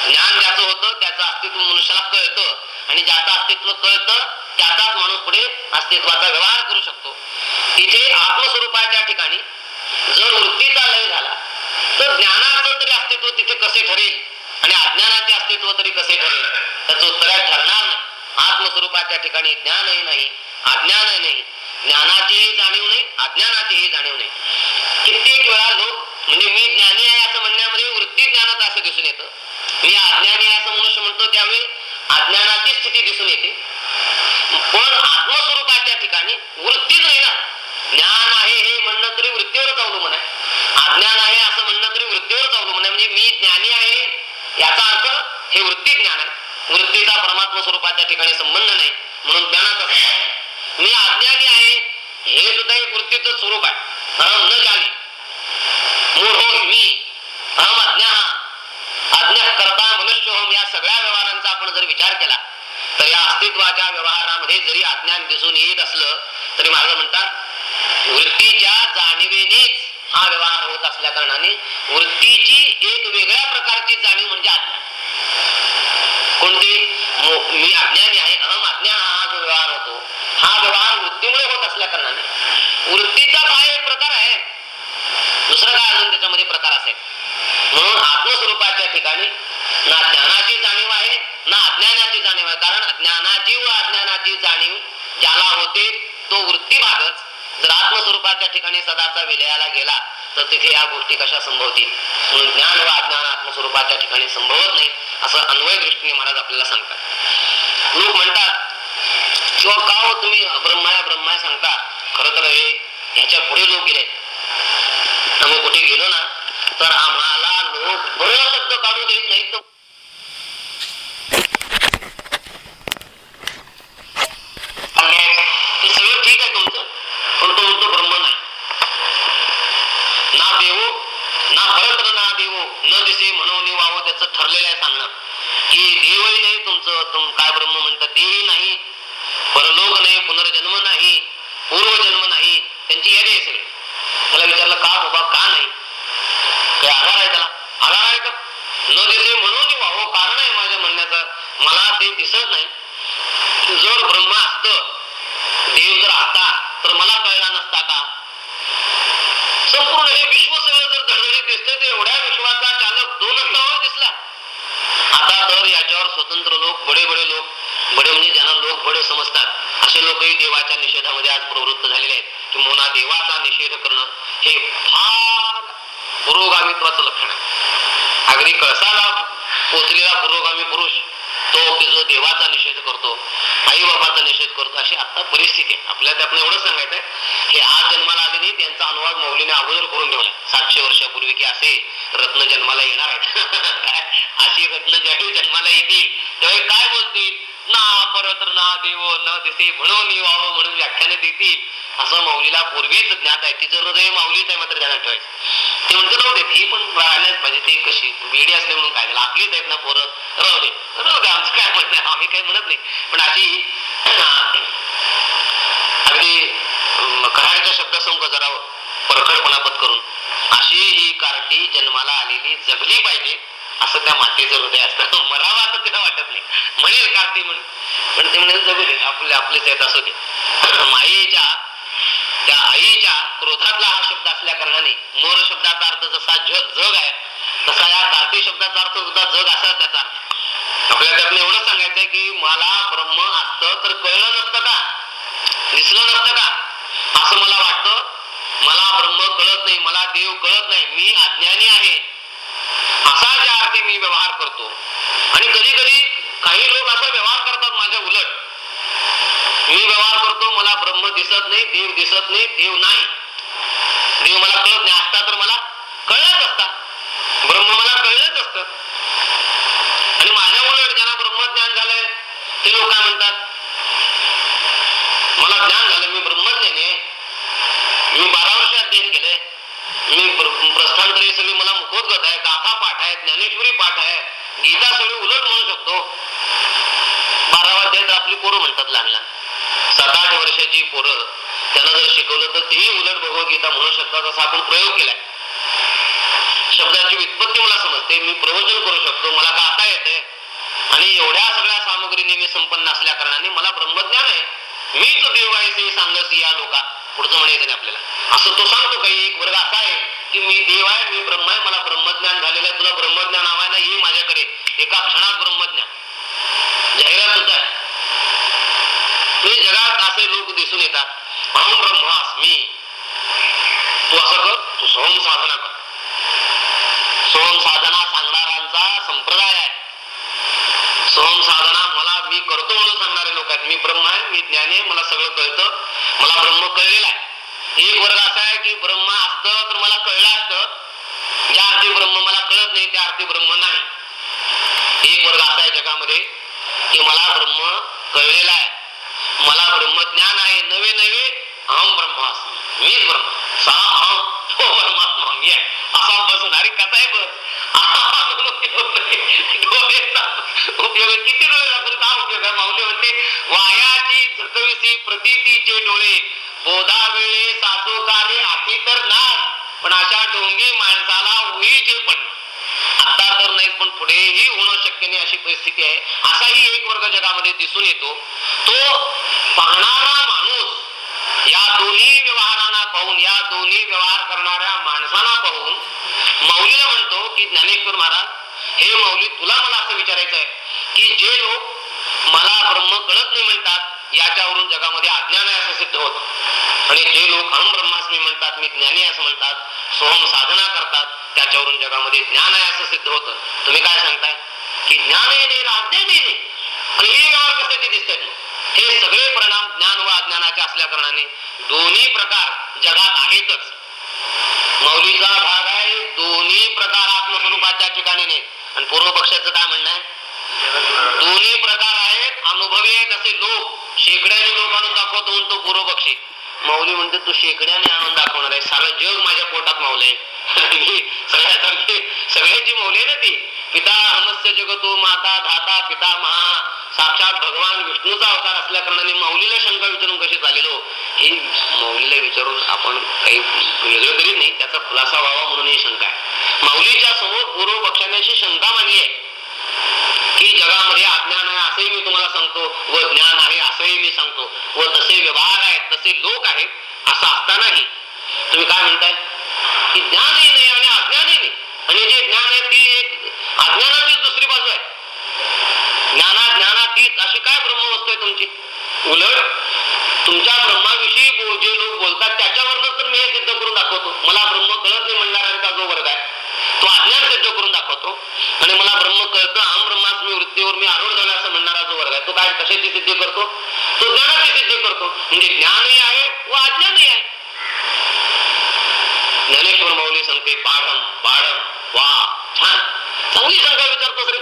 ज्ञान ज्याचं होतं त्याचं अस्तित्व मनुष्याला कळतं. आणि ज्याचं अस्तित्व कळतं त्याचाच माणूस पुढे अस्तित्वाचा व्यवहार करू शकतो. तिथे आत्मस्वरूपाच्या ठिकाणी जर वृत्तीचा लय झाला तर ज्ञानाचं तरी अस्तित्व तिथे कसे ठरेल? आणि अज्ञानाचे अस्तित्व तरी कसे ठरेल? त्याचं उत्तर आहे ठरणार नाही. आत्मस्वरूपाच्या ठिकाणी ज्ञानही नाही अज्ञानही नाही. ज्ञानाचीही जाणीव नाही अज्ञानाचीही जाणीव नाही. कित्येक वेळा लोक म्हणजे मी ज्ञानी आहे असं म्हणण्यामध्ये वृत्ती ज्ञानाचं असं दिसून येतं. मी अज्ञानी आहे असं मनुष्य म्हणतो त्यावेळी अज्ञानाची स्थिती दिसून येते. पण आत्मस्वरूपाच्या ठिकाणी वृत्ती नाही ना. ज्ञान आहे हे म्हणणं तरी वृत्तीवरच अवलंबून आहे. अज्ञान आहे असं म्हणणं तरी वृत्तीवरच अवलंबून म्हणजे मी ज्ञानी आहे याचा अर्थ हे वृत्ती ज्ञान आहे. वृत्तीचा परमात्मा स्वरूपाच्या ठिकाणी संबंध नाही म्हणून ज्ञानाचा संबंध मी अज्ञानी आहे हे सुद्धा एक वृत्तीचं स्वरूप आहे. अहम न जाणे मूढो मी. अहम अज्ञा अज्ञा करता मनुष्य होम या सगळ्या व्यवहारांचा आपण जर विचार केला तर या अस्तित्वाच्या व्यवहारामध्ये जरी अज्ञान दिसून येत असलं तरी माझं म्हणतात वृत्तीच्या जाणीवेनेच हा व्यवहार होत असल्या कारणाने वृत्तीची एक वेगळ्या प्रकारची जाणीव म्हणजे अज्ञान कोणती? मी अज्ञानी आहे अहम अज्ञान हा जो व्यवहार होतो हा व्यवहार वृत्तीमुळे होत असल्या कारणाने वृत्तीचा काय एक प्रकार आहे? दुसरं काय अजून त्याच्यामध्ये प्रकार असेल? म्हणून आत्मस्वरूपाच्या ठिकाणी ना ज्ञानाची जाणीव आहे ना अज्ञानाची जाणीव आहे. कारण ज्ञानाची व अज्ञानाची जाणीव ज्याला होते तो वृत्ती भागच जर आत्मस्वरूपाच्या ठिकाणी सदाचा विलयाला गेला तर तिथे या गोष्टी कशा संभवतील? म्हणून ज्ञान व अज्ञान आत्मस्वरूपाच्या ठिकाणी संभवत नाही असं अन्वय दृष्टीने महाराज आपल्याला सांगतात. लोक म्हणतात किंवा का हो तुम्ही ब्रह्माया ब्रह्माया सांगता? खर तर हे ह्याच्या पुढे लोक गेले आम्ही कुठे गेलो ना तर आम्हाला लोक बरोबर शब्द काढू देत नाहीत तर हे सगळं ठीक आहे तुमचं पण तो म्हणतो ब्रह्म नाही ना देवो ना परत ना देवो न दिसे म्हणून वावं त्याचं ठरलेलं आहे सांगणं की देवही नाही तुमचं तुम काय ब्रह्म म्हणतात तेही नाही परलोक नाही पुनर्जन्म नाही पूर्वजन्म नाही त्यांची यादी आहे सगळी त्याला विचारलं का बाबा का नाही काय आधार आहे त्याला आधार आहे का न दिसे म्हणून वाहो कारण आहे माझ्या म्हणण्याचं मला ते दिसत नाही जर ब्रह्म असत देव जर असता तर मला कळला नसता का संपूर्ण हे विश्व सगळं जर धडधडीत दिसतंय तर एवढ्या विश्वाचा चालक दोन असल्यावर दिसला आता तर याच्यावर स्वतंत्र लोक बडे बडे लोक बडे म्हणजे ज्यांना लोक बडे समजतात असे लोकही देवाच्या निषेधामध्ये आज प्रवृत्त झालेले आहेत. किंवा देवाचा निषेध करणं हे फार पुरोगामित्वाचं लक्षण आहे. अगदी कळसाला पोचलेला पुरोगामी पुरुष तो की जो देवाचा निषेध करतो आई बाबाचा निषेध करतो अशी आता परिस्थिती आहे. आपल्याला त्यातनं एवढं सांगायचंय हे आज जन्माला आले नाही त्यांचा अनुवाद मौलीने अगोदर करून ठेवला सातशे वर्षापूर्वी की असे रत्न जन्माला येणार आहेत. अशी रत्न ज्यावेळी जन्माला येतील त्यावेळी काय बोलतील? ना परत्र ना देव न दिसे म्हणून वावं म्हणून व्याख्याने देतील. असं माऊलीला पूर्वीच ज्ञात आहे. तिचं हृदय माऊलीच आहे मात्र ध्यानात ठेवायचं. ते म्हणते राहू देत ही पण राहिल्याच पाहिजे. ते कशी? वेडी असले म्हणून काय झालं? आपलीच आहेत ना पोरं. राहू दे. राहू दे आमचं काय म्हणत नाही आम्ही काही म्हणत नाही. पण अशी अगदी अं, कराडच्या शब्दसंग जरा परखडपणापत करून अशी ही कार्टी जन्माला आलेली जगली पाहिजे. असं त्या मातेचं हृदय असतं. मरावा असं तिला वाटत नाही. म्हणेल कार्ती म्हणून? पण ते म्हणेल जगू दे आपले आपलेच आहेत असू दे. मायेच्या त्या आईच्या क्रोधातला हा शब्द असल्या कारणाने मोर शब्दाचा अर्थ जसा जग जग आहे तसा या कार्ती शब्दाचा अर्थ सुद्धा जग असा त्याचा अर्थ. आपल्याला त्यातनं एवढं सांगायचंय की मला ब्रह्म असतं तर कळलं नसतं का? दिसलं नसतं का? असं मला वाटतं. मला ब्रह्म कळत नाही मला देव कळत नाही. मी अज्ञानी आहे. असा ज्या अर्थी मी व्यवहार करतो. आणि कधी कधी काही लोक असा व्यवहार करतात माझ्या उलट. मी व्यवहार करतो मला ब्रह्म दिसत नाही देव दिसत नाही देव नाही. देव मला कळत नाही. असता तर मला कळलंच असता. ब्रह्म मला कळलंच असत. आणि माझ्या उलट ज्यांना ब्रह्मज्ञान झालंय ते लोक काय म्हणतात मला ज्ञान झालं मी ब्रह्मज्ञानी आहे मी बारा वर्ष अध्ययन केलंय मी प्र- प्रस्थांतरी सगळी मला आहे गाथा पाठ आहे ज्ञानेश्वरी पाठ आहे गीता सगळी उलट म्हणू शकतो. बारावा अध्याय आपली पोरं म्हणतात लहान लहान. सात आठ वर्षाची पोरं त्यांना जर शिकवलं तर तेही उलट भगवद्गीता म्हणू शकतात असा आपण प्रयोग केलाय. शब्दाची व्युत्पत्ती मला समजते मी प्रवचन करू शकतो मला गाता येते आणि एवढ्या सगळ्या सामग्रीने मी संपन्न असल्या कारणाने मला ब्रह्मज्ञान आहे. मीच देव आहे ते सांगस या लोका पुढचं म्हणायचं नाही आपल्याला. असं तो सांगतो काही एक वर्ग असा आहे की मी देव आहे मी ब्रह्म आहे मला ब्रह्मज्ञान झालेलं आहे तुला ब्रह्मज्ञान हवाय ना ये माझ्याकडे. एका क्षणात ब्रह्मज्ञान. जाहिरात होत आहे. मी जगात असे लोक दिसून येतात अहम ब्रह्मास्मी तू असं कर तू सोहम साधना कर. सोहम साधना सांगणाऱ्यांचा संप्रदाय आहे. सोहम साधना मला मी करतो म्हणून सांगणारे लोक आहेत. मी ब्रह्म आहे मी ज्ञानी आहे मला सगळं कळतं. मला ब्रह्म कळलेलं आहे. एक वर्ग असा आहे की ब्रह्म असतं तर मला कळलं असतं जे आरती ब्रह्म मला कळत नाही ते आरती ब्रह्म नाही. एक वर्ग असा आहे जगामध्ये की मला ब्रह्म कळलेला आहे. मला ब्रह्मज्ञान आहे नवे नवे अहम ब्रह्मास्मी मीच ब्रह्म. सा अहम तो परमात्मा मी आहे. असा बसून अरे कसा आहे बस. डोळ्याचा उपयोग किती डोळे लागून का उपयोग आहे? माऊली म्हणते वायाची झकविसी प्रतीतीचे डोळे. बोधा वेळे पण पुढेही होणं शक्य नाही अशी परिस्थिती आहे. असाही एक वर्ग जगामध्ये दिसून येतो. तो पाहणारा माणूस या दोन्ही व्यवहारांना पाहून या दोन्ही व्यवहार करणाऱ्या माणसांना पाहून मौलीला म्हणतो की ज्ञानेश्वर महाराज हे मौली तुला मला असं विचारायचं आहे की जे लोक मला ब्रह्म कळत नाही म्हणतात याच्यावरून जगामध्ये अज्ञान आहे असं सिद्ध होत. आणि जे लोक हम ब्रह्मास्मी म्हणतात मी ज्ञानी असं म्हणतात सोहम साधना करतात त्याच्यावरून जगामध्ये ज्ञान आहे असं सिद्ध होतं. तुम्ही काय सांगताय? की ज्ञान येणे अज्ञान नाही आणि हे व्यवहार दिसतात? हे सगळे परिणाम ज्ञान व अज्ञानाचे असल्या कारणाने दोन्ही प्रकार जगात आहेतच. मौलीचा भाग आहे दोन्ही प्रकार आत्मस्वरूपाच्या ठिकाणी नाही आणि पूर्व पक्षाचं काय म्हणणं आहे? दोन्ही प्रकार आहेत अनुभवी आहेत असे लोक. शेकड्याने लोक आणून दाखवतो म्हणतो पूर्व पक्षी. माऊली म्हणते तू शेकड्याने आणून दाखवणार आहे सारं जग माझ्या पोटात मावलंय आहे. सगळ्याची मौली आहे ना ती पिता हमस्य जगतो माता धाता पिता महा. साक्षात भगवान विष्णूचा अवतार असल्या कारणाने माऊलीला शंका विचारून कशी चालेलो हे माऊलीला विचारून आपण काही वेगळं तरी नाही त्याचा खुलासा व्हावा म्हणून ही शंका आहे. माऊलीच्या समोर पूर्व पक्षाने अशी शंका मांडली आहे की जगामध्ये अज्ञान आहे असंही मी तुम्हाला सांगतो व ज्ञान आहे असंही मी सांगतो व तसे व्यवहार आहेत तसे लोक आहेत असं असतानाही तुम्ही काय म्हणताय? की ज्ञानही नाही आणि अज्ञानही नाही. आणि जे ज्ञान आहे ती अज्ञानाचीच दुसरी बाजू आहे. ज्ञाना ज्ञानातीच अशी काय ब्रह्मवस्तू आहे तुमची? उलट तुमच्या ब्रह्माविषयी जे लोक बोलतात त्याच्यावरनच तर मी हे सिद्ध करून दाखवतो. मला ब्रह्म कळत नाही म्हणणाऱ्यांचा जो वर्ग आहे. तो अज्ञान सिद्ध करून दाखवतो. आणि मला ब्रह्म कळतं आम ब्रह्मास्मी वृत्तीवर मी आरूढ झाला असं म्हणणारा जो वर्ग आहे तो काय कशाची सिद्धी करतो? तो ज्ञानाची सिद्धी करतो. म्हणजे ज्ञानही आहे व अज्ञानही आहे. ज्ञानेश्वर माऊली सांगते पाडम पाडम वा छान. चांगली शंका विचारतोस रे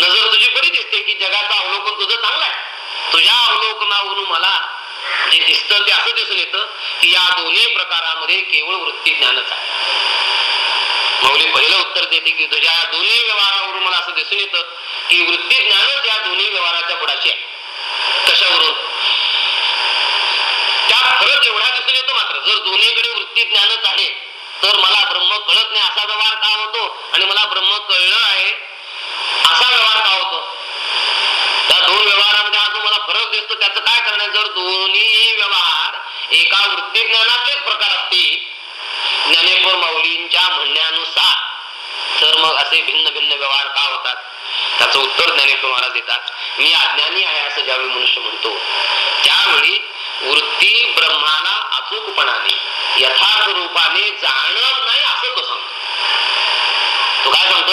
नजर तुझी बरी दिसते की जगाचा अवलोकन तुझं चांगलं आहे. तुझ्या अवलोकनावरून मला जे दिसतं ते असं दिसून येतं की या दोन्ही प्रकारामध्ये केवळ वृत्ती ज्ञानच आहे. मौली पहिलं उत्तर देते की तुझ्या या दोन्ही व्यवहारावरून मला असं दिसून येतं की वृत्ती ज्ञानच या दोन्ही व्यवहाराच्या पुढाशी आहे. कशावरून? त्यात फरक एवढा दिसून येतो मात्र जर दोन्हीकडे वृत्ती ज्ञानच आहे तर मला ब्रह्म कळत नाही असा व्यवहार का होतो आणि मला ब्रह्म कळलं आहे असा व्यवहार का होतो? त्या दोन व्यवहारामध्ये हा जो मला फरक दिसतो त्याचं काय करणार जर दोन्ही व्यवहार एका वृत्ती ज्ञानातलेच प्रकार असतील ज्ञानेश्वर माऊलींच्या म्हणण्यानुसार तर मग असे भिन्न भिन्न व्यवहार का होतात? त्याचं उत्तर ज्ञानेश्वर महाराज देतात. मी अज्ञानी आहे असं ज्यावेळी मनुष्य म्हणतो त्यावेळी वृत्ती ब्रह्माला अचूकपणाने यथार्थ रूपाने जाणत नाही असं तो सांगतो. तो काय सांगतो?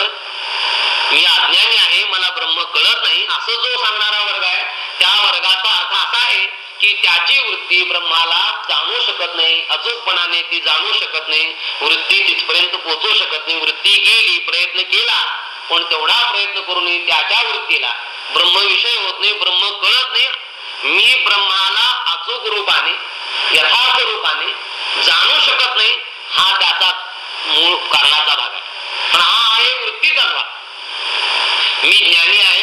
मी अज्ञानी आहे मला ब्रह्म कळत नाही असं जो सांगणारा वर्ग आहे त्या वर्गाचा अर्थ असा आहे की त्याची वृत्ती ब्रह्माला जाणू शकत नाही अचूकपणाने ती जाणू शकत नाही वृत्ती तिथपर्यंत पोहोचू शकत नाही वृत्ती गेली प्रयत्न केला पण तेवढा प्रयत्न करूनही त्याच्या वृत्तीला ब्रह्मविषय होत नाही ब्रह्म कळत नाही. मी ब्रह्माला अचूक रूपाने यथार्थ रूपाने जाणू शकत नाही हा त्याचा मूळ कारणाचा भाग आहे. पण हा आहे वृत्ती चालवा मी ज्ञानी आहे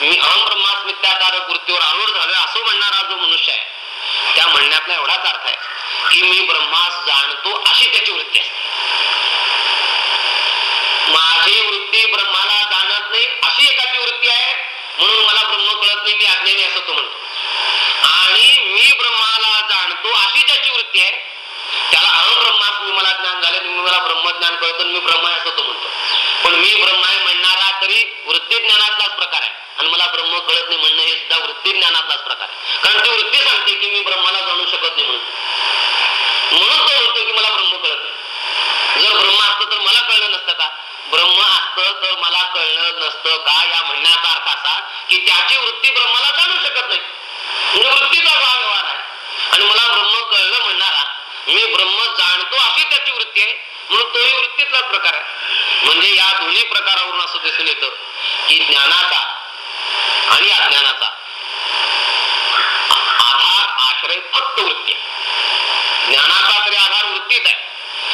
मी अहम ब्रह्मास्मित्याकारक वृत्तीवर आरूढ झालोय असं म्हणणारा जो मनुष्य आहे त्या म्हणण्यातला एवढाच अर्थ आहे की मी ब्रह्मास जाणतो अशी त्याची वृत्ती असते माझी वृत्ती ब्रह्माला जाणत नाही अशी एकाची वृत्ती आहे म्हणून मला ब्रह्म कळत नाही मी अज्ञानी असं तो म्हणतो. आणि मी ब्रह्माला जाणतो अशी त्याची वृत्ती आहे त्याला अहम मी मला ज्ञान झाले मी मला ब्रह्मज्ञान कळतो मी ब्रह्म आहे असं तो म्हणतो. पण मी ब्रह्म आहे म्हणणारा तरी वृत्ती ज्ञानातलाच प्रकार आहे. आणि मला ब्रह्म कळत नाही म्हणणं हे सुद्धा वृत्ती ज्ञानातलाच प्रकार आहे. कारण ती वृत्ती सांगते की मी ब्रह्माला जाणू शकत नाही म्हणून. म्हणून तो म्हणतो की मला ब्रह्म कळत नाही. जर ब्रह्म असतं तर मला कळलं नसतं का? ब्रह्म असतं तर मला कळलं नसतं का? या म्हणण्याचा अर्थ असा की त्याची वृत्ती ब्रह्माला जाणू शकत नाही. म्हणजे वृत्तीचा हा व्यवहार आहे आणि मला ब्रह्म कळलं म्हणणारा मी ब्रह्म जाणतो अशी त्याची वृत्ती आहे. म्हणून तोही वृत्तीतलाच प्रकार आहे. म्हणजे या दोन्ही प्रकारावरून असं दिसून येतं की ज्ञानाचा आणि अज्ञानाचा. आधार आश्रय फक्त वृत्ती. ज्ञानाचा तरी आधार वृत्तीच आहे.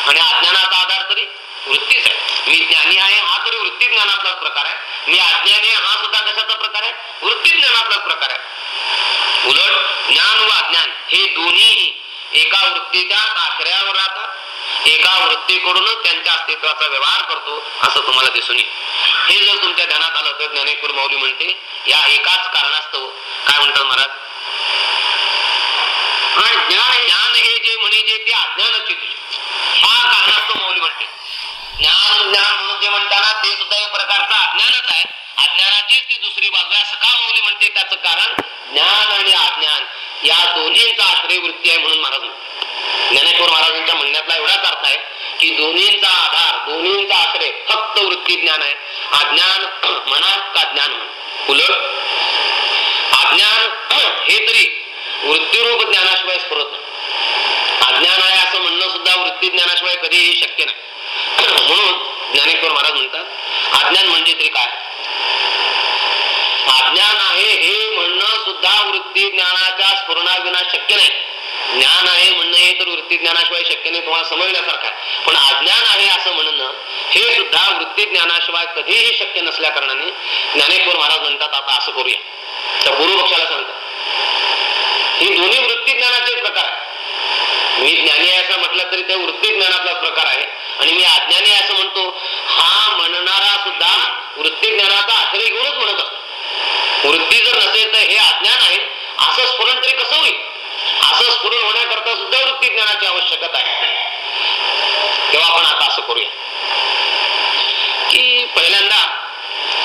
आणि अज्ञानाचा आधार तरी वृत्तीच आहे. मी ज्ञानी आहे हा तरी वृत्ती ज्ञानाचाच प्रकार आहे. मी अज्ञानी हा सुद्धा कशाचा प्रकार आहे? वृत्ती ज्ञानाचाच प्रकार आहे. उलट ज्ञान व अज्ञान हे दोन्ही एका वृत्तीच्या आश्रयावर राहतात. एका वृत्तीकडूनच त्यांच्या अस्तित्वाचा व्यवहार करतो असं तुम्हाला दिसून येईल. हे जर तुमच्या ध्यानात आलं तर ज्ञानेश्वर माऊली म्हणते या एकाच कारणास्तव काय म्हणतात महाराज? आणि ज्ञान ज्ञान हे जे म्हणे जे ते अज्ञानाची हा कारणास्तव माऊली म्हणते. ज्ञान ज्ञान म्हणून जे म्हणताना ते सुद्धा एक प्रकारचं अज्ञानच आहे. अज्ञानाचीच ती दुसरी बाजू आहे. असं का माऊली म्हणते? त्याचं कारण ज्ञान आणि अज्ञान या दोन्हींचा आश्रय वृत्ती आहे म्हणून महाराज म्हणते ज्ञानेश्वर महाराजांच्या म्हणण्यातला एवढाच अर्थ आहे की दोन्हींचा आधार दोन्हींचा आश्रय फक्त वृत्ती ज्ञान आहे. अज्ञान म्हणा का ज्ञान म्हणा? उलट अज्ञान हे तरी वृत्तीरूप ज्ञानाशिवाय स्फुरत नाही. अज्ञान आहे असं म्हणणं सुद्धा वृत्ती ज्ञानाशिवाय कधीही शक्य नाही. म्हणून ज्ञानेश्वर महाराज म्हणतात अज्ञान म्हणजे तरी काय? अज्ञान आहे हे म्हणणं सुद्धा वृत्ती ज्ञानाच्या स्फुरणाविना शक्य नाही. ज्ञान आहे म्हणणं हे तर वृत्ती ज्ञानाशिवाय शक्य नाही तुम्हाला समजण्यासारखं आहे. पण अज्ञान आहे असं म्हणणं हे सुद्धा वृत्ती ज्ञानाशिवाय कधीही शक्य नसल्या कारणाने ज्ञानेश्वर महाराज म्हणतात आता असं करूया. तर पूर्व पक्षाला सांगतात ही दोन्ही वृत्ती ज्ञानाचे प्रकार आहे मी ज्ञानी आहे असं म्हटलं तरी ते वृत्ती ज्ञानातला प्रकार आहे आणि मी अज्ञानी असं म्हणतो हा म्हणणारा सुद्धा वृत्ती ज्ञानाचा आश्रय घेऊनच म्हणत असतो. वृत्ती जर नसेल तर हे अज्ञान आहे असं स्फुरण तरी कसं होईल? असं स्फुरण होण्याकरता सुद्धा वृत्ती ज्ञानाची आवश्यकता आहे. तेव्हा आपण आता असं करूया. की पहिल्यांदा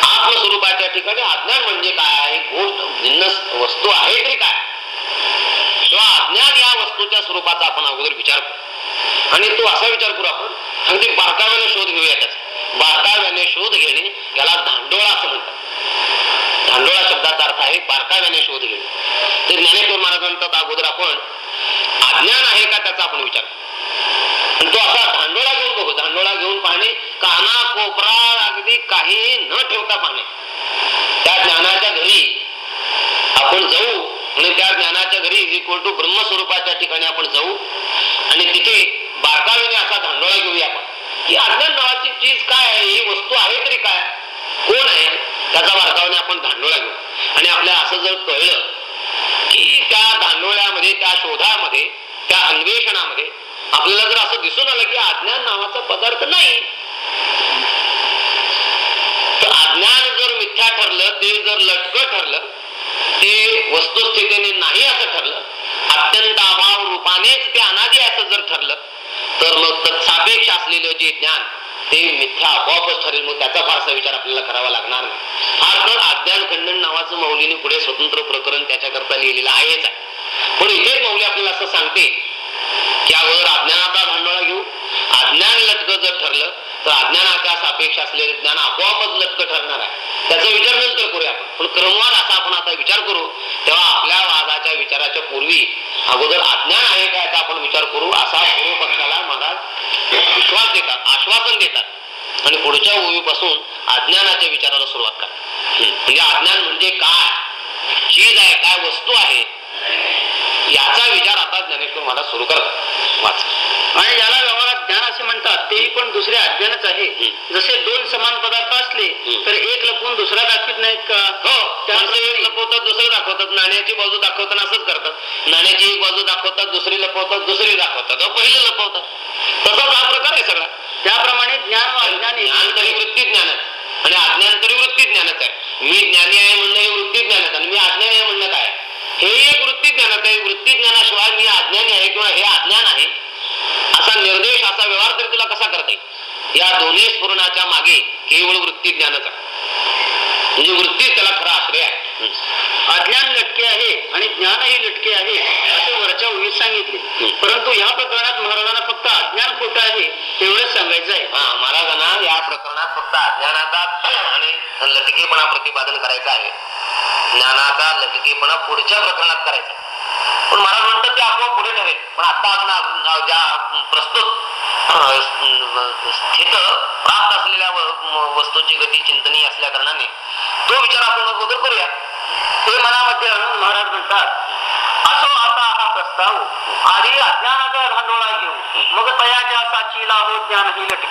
आत्मस्वरूपाच्या ठिकाणी अज्ञान म्हणजे काय गोष्ट भिन्न वस्तू आहे तरी काय? किंवा अज्ञान या वस्तूच्या स्वरूपाचा आपण अगोदर विचार करू. आणि तो असा विचार करू आपण अगदी बारकाव्याने शोध घेऊया त्याचा. बारकाव्याने शोध घेणे याला धांडोळा असं म्हणतात. धांडोळा शब्दाचा अर्थ आहे बारकाव्याने शोध घेणे तर ज्ञानेश्वर महाराजांचा अगोदर आपण अज्ञान आहे का त्याचा आपण विचार आणि तो असा धांडोळा घेऊन बघू धांडोळा घेऊन पाहणे काना कोपरा अगदी काही न ठेवता पाहणे. त्या ज्ञानाच्या घरी आपण जाऊ आणि त्या ज्ञानाच्या घरी इज इक्वल टू ब्रह्मस्वरूपाच्या ठिकाणी आपण जाऊ आणि तिथे बारकावीने असा धांडोळा घेऊया आपण. ही अज्ञान नावाची चीज काय आहे? ही वस्तू आहे तरी काय? कोण आहे? त्याचा बारकावाने आपण धांडोळा घेऊ. आणि आपल्याला असं जर कळलं की त्या धांडोळ्यामध्ये त्या शोधामध्ये त्या अन्वेषणामध्ये आपल्याला जर असं दिसून आलं की अज्ञान नावाचा पदार्थ नाही तर अज्ञान जर मिथ्या ठरलं ते जर लटक ठरलं ते वस्तुस्थितीने नाही असं ठरलं अत्यंत अभाव रूपानेच ते अनादी असं जर ठरलं तर मग तत्सापेक्ष असलेलं जे ज्ञान ते मिथ्या आपोआपच ठरेल मग त्याचा फारसा विचार आपल्याला करावा लागणार नाही. फार तर अज्ञान खंडन नावाचं मौलीने पुढे स्वतंत्र प्रकरण त्याच्याकरता लिहिलेलं आहेच आहे. पण इथेच मौली आपल्याला असं सांगते की अगोदर अज्ञानाचा धांडोळा घेऊ. अज्ञान लटक जर ठरलं तर अज्ञानाच्या सापेक्ष असलेले ज्ञान आपोआपच लक्ष ठरणार आहे. त्याचा विचार नंतर करूया आपण. पण क्रमवार असा आपण आता विचार करू तेव्हा आपल्या वादाच्या विचाराच्या पूर्वी अगोदर अज्ञान आहे का याचा आपण विचार करू असा पूर्व पक्षाला महाराज विश्वास देतात आश्वासन देतात. आणि पुढच्या ओळीपासून अज्ञानाच्या विचाराला सुरुवात करा म्हणजे अज्ञान म्हणजे काय? चीज आहे काय वस्तू आहे? याचा विचार आता ज्ञानेश्वर मला सुरू करतात वाच. आणि ज्याला व्यवहारात ज्ञान असे म्हणतात तेही पण दुसरे अज्ञानच आहे. जसे दोन समान पदार्थ असले. तर एक लपवून दुसरा दाखवित नाहीत का? हो. एक लपवतात दुसरं दाखवतात. नाण्याची बाजू दाखवताना असंच करतात. नाण्याची एक बाजू दाखवतात दुसरी लपवतात दुसरी दाखवतात. अहो, पहिलं लपवतात. तसाच हा प्रकार आहे सगळा. त्याप्रमाणे ज्ञान व अज्ञान ज्ञान तरी वृत्ती ज्ञानच. आणि अज्ञान तरी वृत्ती ज्ञानच आहे. मी ज्ञानी आहे म्हणणं हे वृत्ती ज्ञानच आणि मी अज्ञानी आहे म्हणणं काय? हे एक वृत्ती ज्ञानच आहे. वृत्ती ज्ञानाशिवाय मी अज्ञानी आहे किंवा हे अज्ञान आहे. असा निर्देश असा व्यवहार तरी तुला कसा करता येईल? या दोन्ही स्फुरणाच्या मागे केवळ वृत्ती ज्ञानच आहे. म्हणजे वृत्ती त्याला खरा आश्रय आहे. अज्ञान लटके आहे आणि ज्ञानही लटके आहे असे वरच्या ओळीत सांगितले. परंतु या प्रकरणात महाराजांना फक्त अज्ञान खोटं आहे तेवढंच सांगायचं आहे. हा महाराजांना या प्रकरणात फक्त अज्ञानाचा आणि लटकेपणा प्रतिपादन करायचं आहे. ज्ञानाचा लटकेपणा पुढच्या प्रकरणात करायचा पण महाराज म्हणतात ते आपोआप पुढे ठरेल. पण आता आपण ज्या प्रस्तुत स्थित प्राप्त असलेल्या व- वस्तूची गती चिंतनीय असल्या कारणाने तो विचार आपण अगोदर करूया. ते मनामध्ये आणून महाराज म्हणतात असो आता हा प्रस्ताव. आधी अज्ञानाचा भांडोळा घेऊ मग तयाच्या साचीला हो ज्ञान ही लटके.